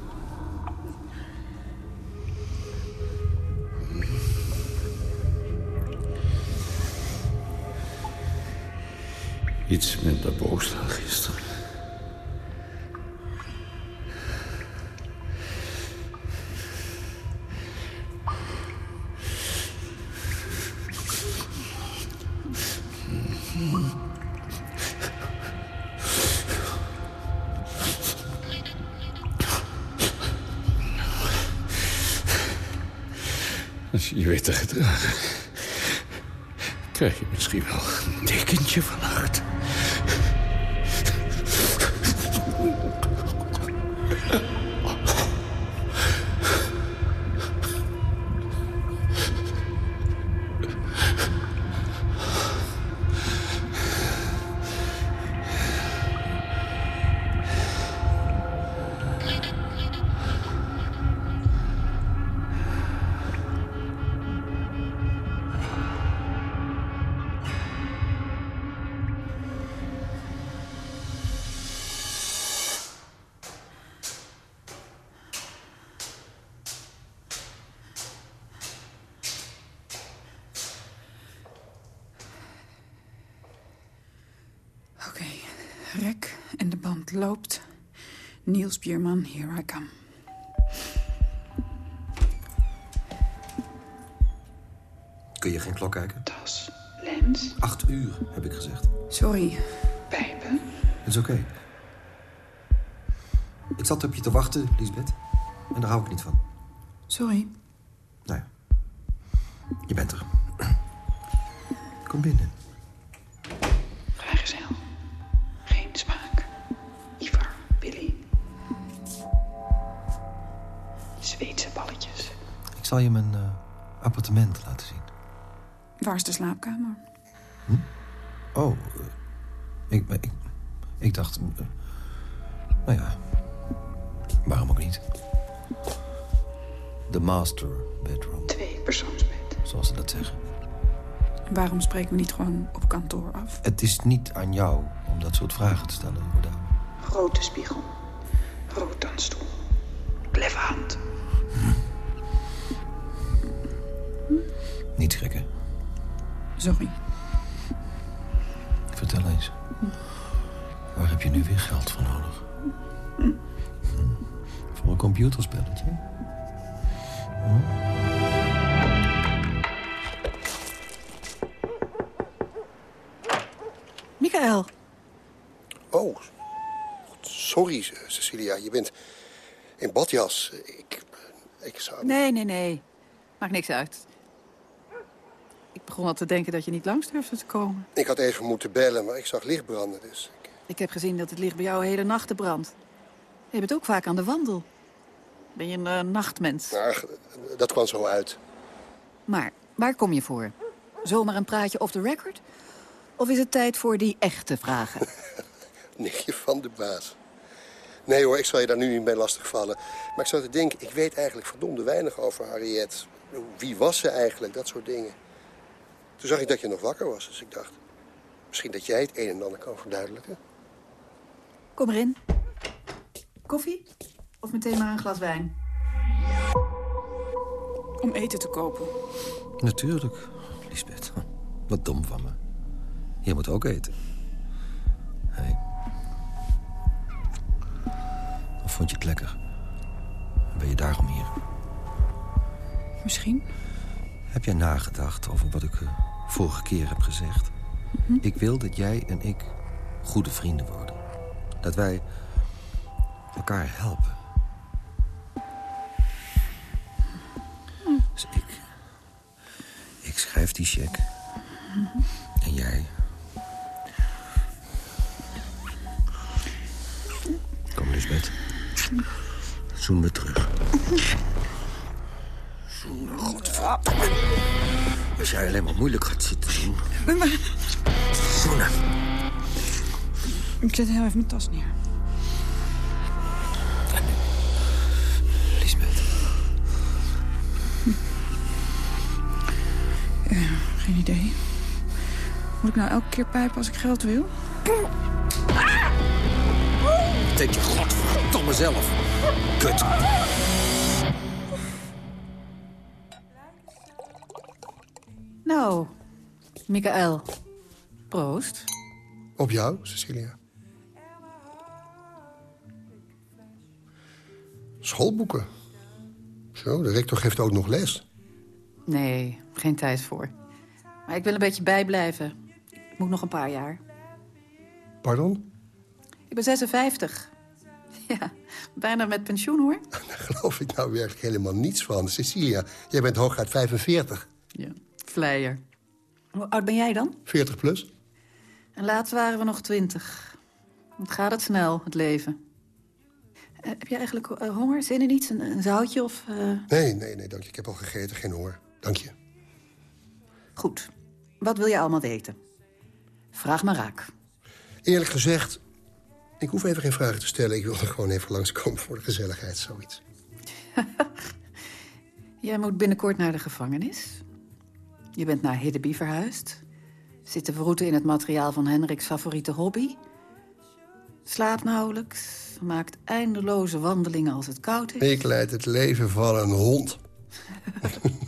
Iets minder boos dan gisteren. Je weet te gedragen, krijg je misschien wel een dekentje vannacht. Het loopt. Niels Bierman, here I come. Kun je geen klok kijken? Tas, lens. Acht uur, heb ik gezegd. Sorry. Pijpen. Het is oké. Ik zat op je te wachten, Lisbeth. En daar hou ik niet van. Sorry. Nou ja. Je bent er. Kom binnen. Zal je mijn eh, appartement laten zien. Waar is de slaapkamer? Oh, eh, ik, ik, ik dacht... eh, nou ja, waarom ook niet? De master bedroom, Twee persoonsbed. zoals ze dat zeggen. Waarom spreken we niet gewoon op kantoor af? Het is niet aan jou om dat soort vragen te stellen, Jordaan. Grote spiegel. Rotanstoel. Kleffe hand. Sorry. Vertel eens. Waar heb je nu weer geld voor nodig? Hm? Voor een computerspelletje? Hm? Michael. Oh, sorry, Cecilia. Je bent in badjas. Ik, ik zou... Nee, nee, nee. Maakt niks uit. Begon al te denken dat je niet langs durfde te komen. Ik had even moeten bellen, maar ik zag licht branden, dus... Ik heb gezien dat het licht bij jou hele nachten brandt. Je bent ook vaak aan de wandel. Ben je een eh, nachtmens. Ach, dat kwam zo uit. Maar waar kom je voor? Zomaar een praatje off the record? Of is het tijd voor die echte vragen? Nichtje van de baas. Nee hoor, ik zal je daar nu niet mee lastigvallen. Maar ik zat te denken, ik weet eigenlijk verdomde weinig over Harriet. Wie was ze eigenlijk, dat soort dingen. Toen zag ik dat je nog wakker was, dus ik dacht... misschien dat jij het een en ander kan verduidelijken. Kom erin. Koffie? Of meteen maar een glas wijn? Om eten te kopen. Natuurlijk, Lisbeth. Wat dom van me. Je moet ook eten. Hey. Of vond je het lekker? Ben je daarom hier? Misschien. Heb jij nagedacht over wat ik eh, vorige keer heb gezegd? Ik wil dat jij en ik goede vrienden worden. Dat wij elkaar helpen. Dus ik... Ik schrijf die cheque. En jij... Kom, Lisbeth. Zoen me terug. Zoen, godverdomme. Als jij alleen maar moeilijk gaat zitten doen. Zoenen. Ik zet heel even mijn tas neer. Lisbeth. Ja, geen idee. Moet ik nou elke keer pijpen als ik geld wil? Denk je godverdomme zelf. Kut. Nou, Michael. Proost. Op jou, Cecilia. Schoolboeken. Zo, de rector geeft ook nog les. Nee, geen tijd voor. Maar ik wil een beetje bijblijven. Ik moet nog een paar jaar. Pardon? Ik ben 56. Ja, bijna met pensioen, hoor. Daar geloof ik nou werkelijk helemaal niets van. Cecilia, jij bent hooguit 45. Ja, vleier. Hoe oud ben jij dan? 40 plus? En laatst waren we nog 20. Wat gaat het snel, het leven. Eh, heb je eigenlijk eh, honger? Zin in iets? Een, een zoutje of... eh, Nee, nee, nee, dank je. Ik heb al gegeten, geen honger. Dank je. Goed. Wat wil je allemaal weten? Vraag maar raak. Eerlijk gezegd, ik hoef even geen vragen te stellen. Ik wil er gewoon even langskomen voor de gezelligheid, zoiets. Jij moet binnenkort naar de gevangenis. Je bent naar Hiddeby verhuisd. Zit te verroeten in het materiaal van Henriks favoriete hobby. Slaapt nauwelijks. Maakt eindeloze wandelingen als het koud is. Ik leid het leven van een hond.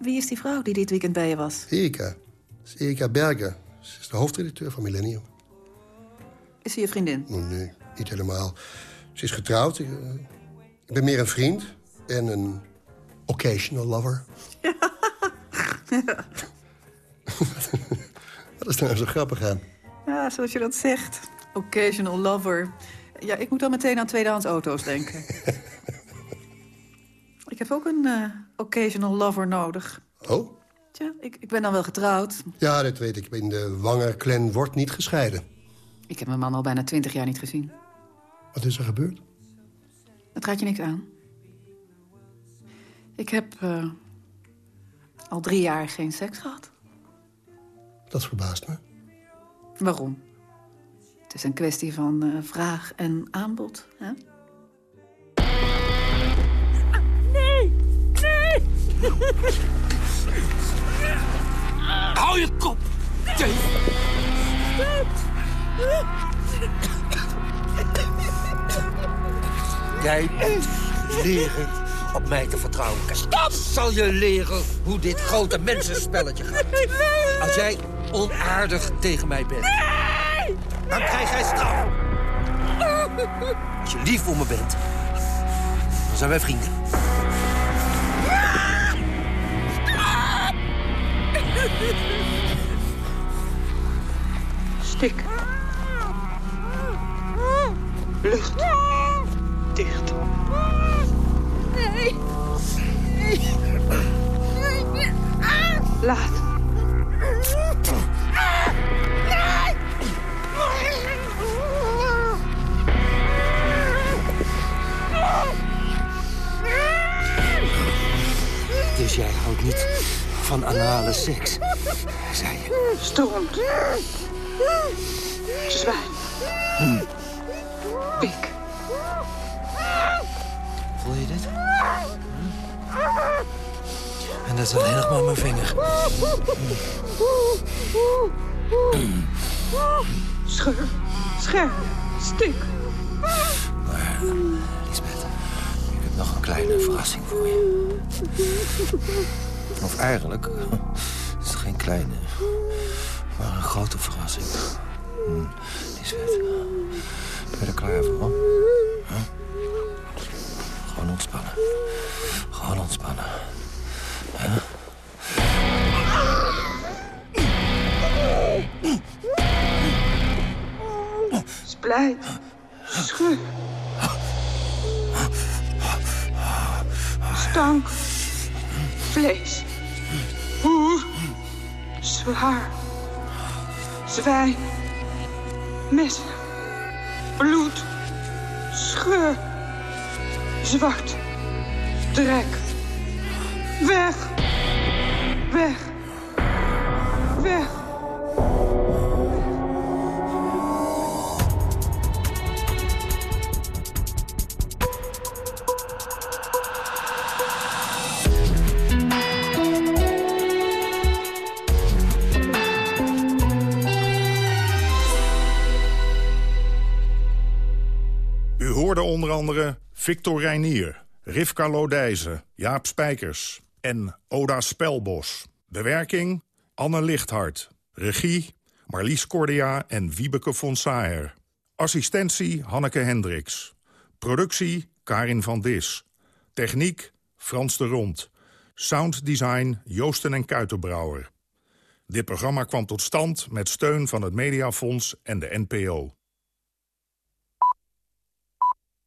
Wie is die vrouw die dit weekend bij je was? Erika. Is Erika Berger. Ze is de hoofdredacteur van Millennium. Is ze je vriendin? Oh, nee, niet helemaal. Ze is getrouwd. Ik, eh, ik ben meer een vriend en een occasional lover. Wat is daar nou zo grappig aan? Ja, zoals je dat zegt. Occasional lover. Ja, ik moet dan meteen aan tweedehands auto's denken. ik heb ook een eh, occasional lover nodig. Oh? Tja, ik, ik ben dan wel getrouwd. Ja, dat weet ik. In de Wanger-clan wordt niet gescheiden. Ik heb mijn man al bijna twintig jaar niet gezien. Wat is er gebeurd? Dat gaat je niks aan. Ik heb eh, al drie jaar geen seks gehad. Dat verbaast me. Waarom? Het is een kwestie van eh, vraag en aanbod, hè? Nee! Nee! Hou je kop, Dave! Jij moet leren op mij te vertrouwen. Stop! Zal je leren hoe dit grote mensenspelletje gaat. Als jij onaardig tegen mij bent, Nee! dan krijg jij straf. Als je lief voor me bent, dan zijn wij vrienden. Stik. Lucht. Dicht. Laat. Dus jij houdt niet van anale seks, zei je. Stront. Zwijn. Hm. Pik. En dat is alleen nog maar mijn vinger. Scheur. Scherp. Stik. Maar, Lisbeth, ik heb nog een kleine verrassing voor je. Of eigenlijk is het geen kleine, maar een grote verrassing. Hm, Lisbeth, ben je er klaar voor? Huh? Ontspannen. Gewoon ontspannen. Splijt. Scheur. Stank. Vlees. Hoer. Zwaar. Zwijn. Mes. Bloed. Scheur. Zwart. Drek. Weg. Weg. Weg. U hoorde onder andere Victor Reinier, Rivka Lodijzen, Jaap Spijkers en Oda Spelbos. Bewerking Anne Lichthart. Regie Marlies Cordia en Wiebeke von Saer. Assistentie Hanneke Hendricks. Productie Karin van Dis. Techniek Frans de Rond. Sounddesign Joosten en Kuitenbrouwer. Dit programma kwam tot stand met steun van het Mediafonds en de NPO.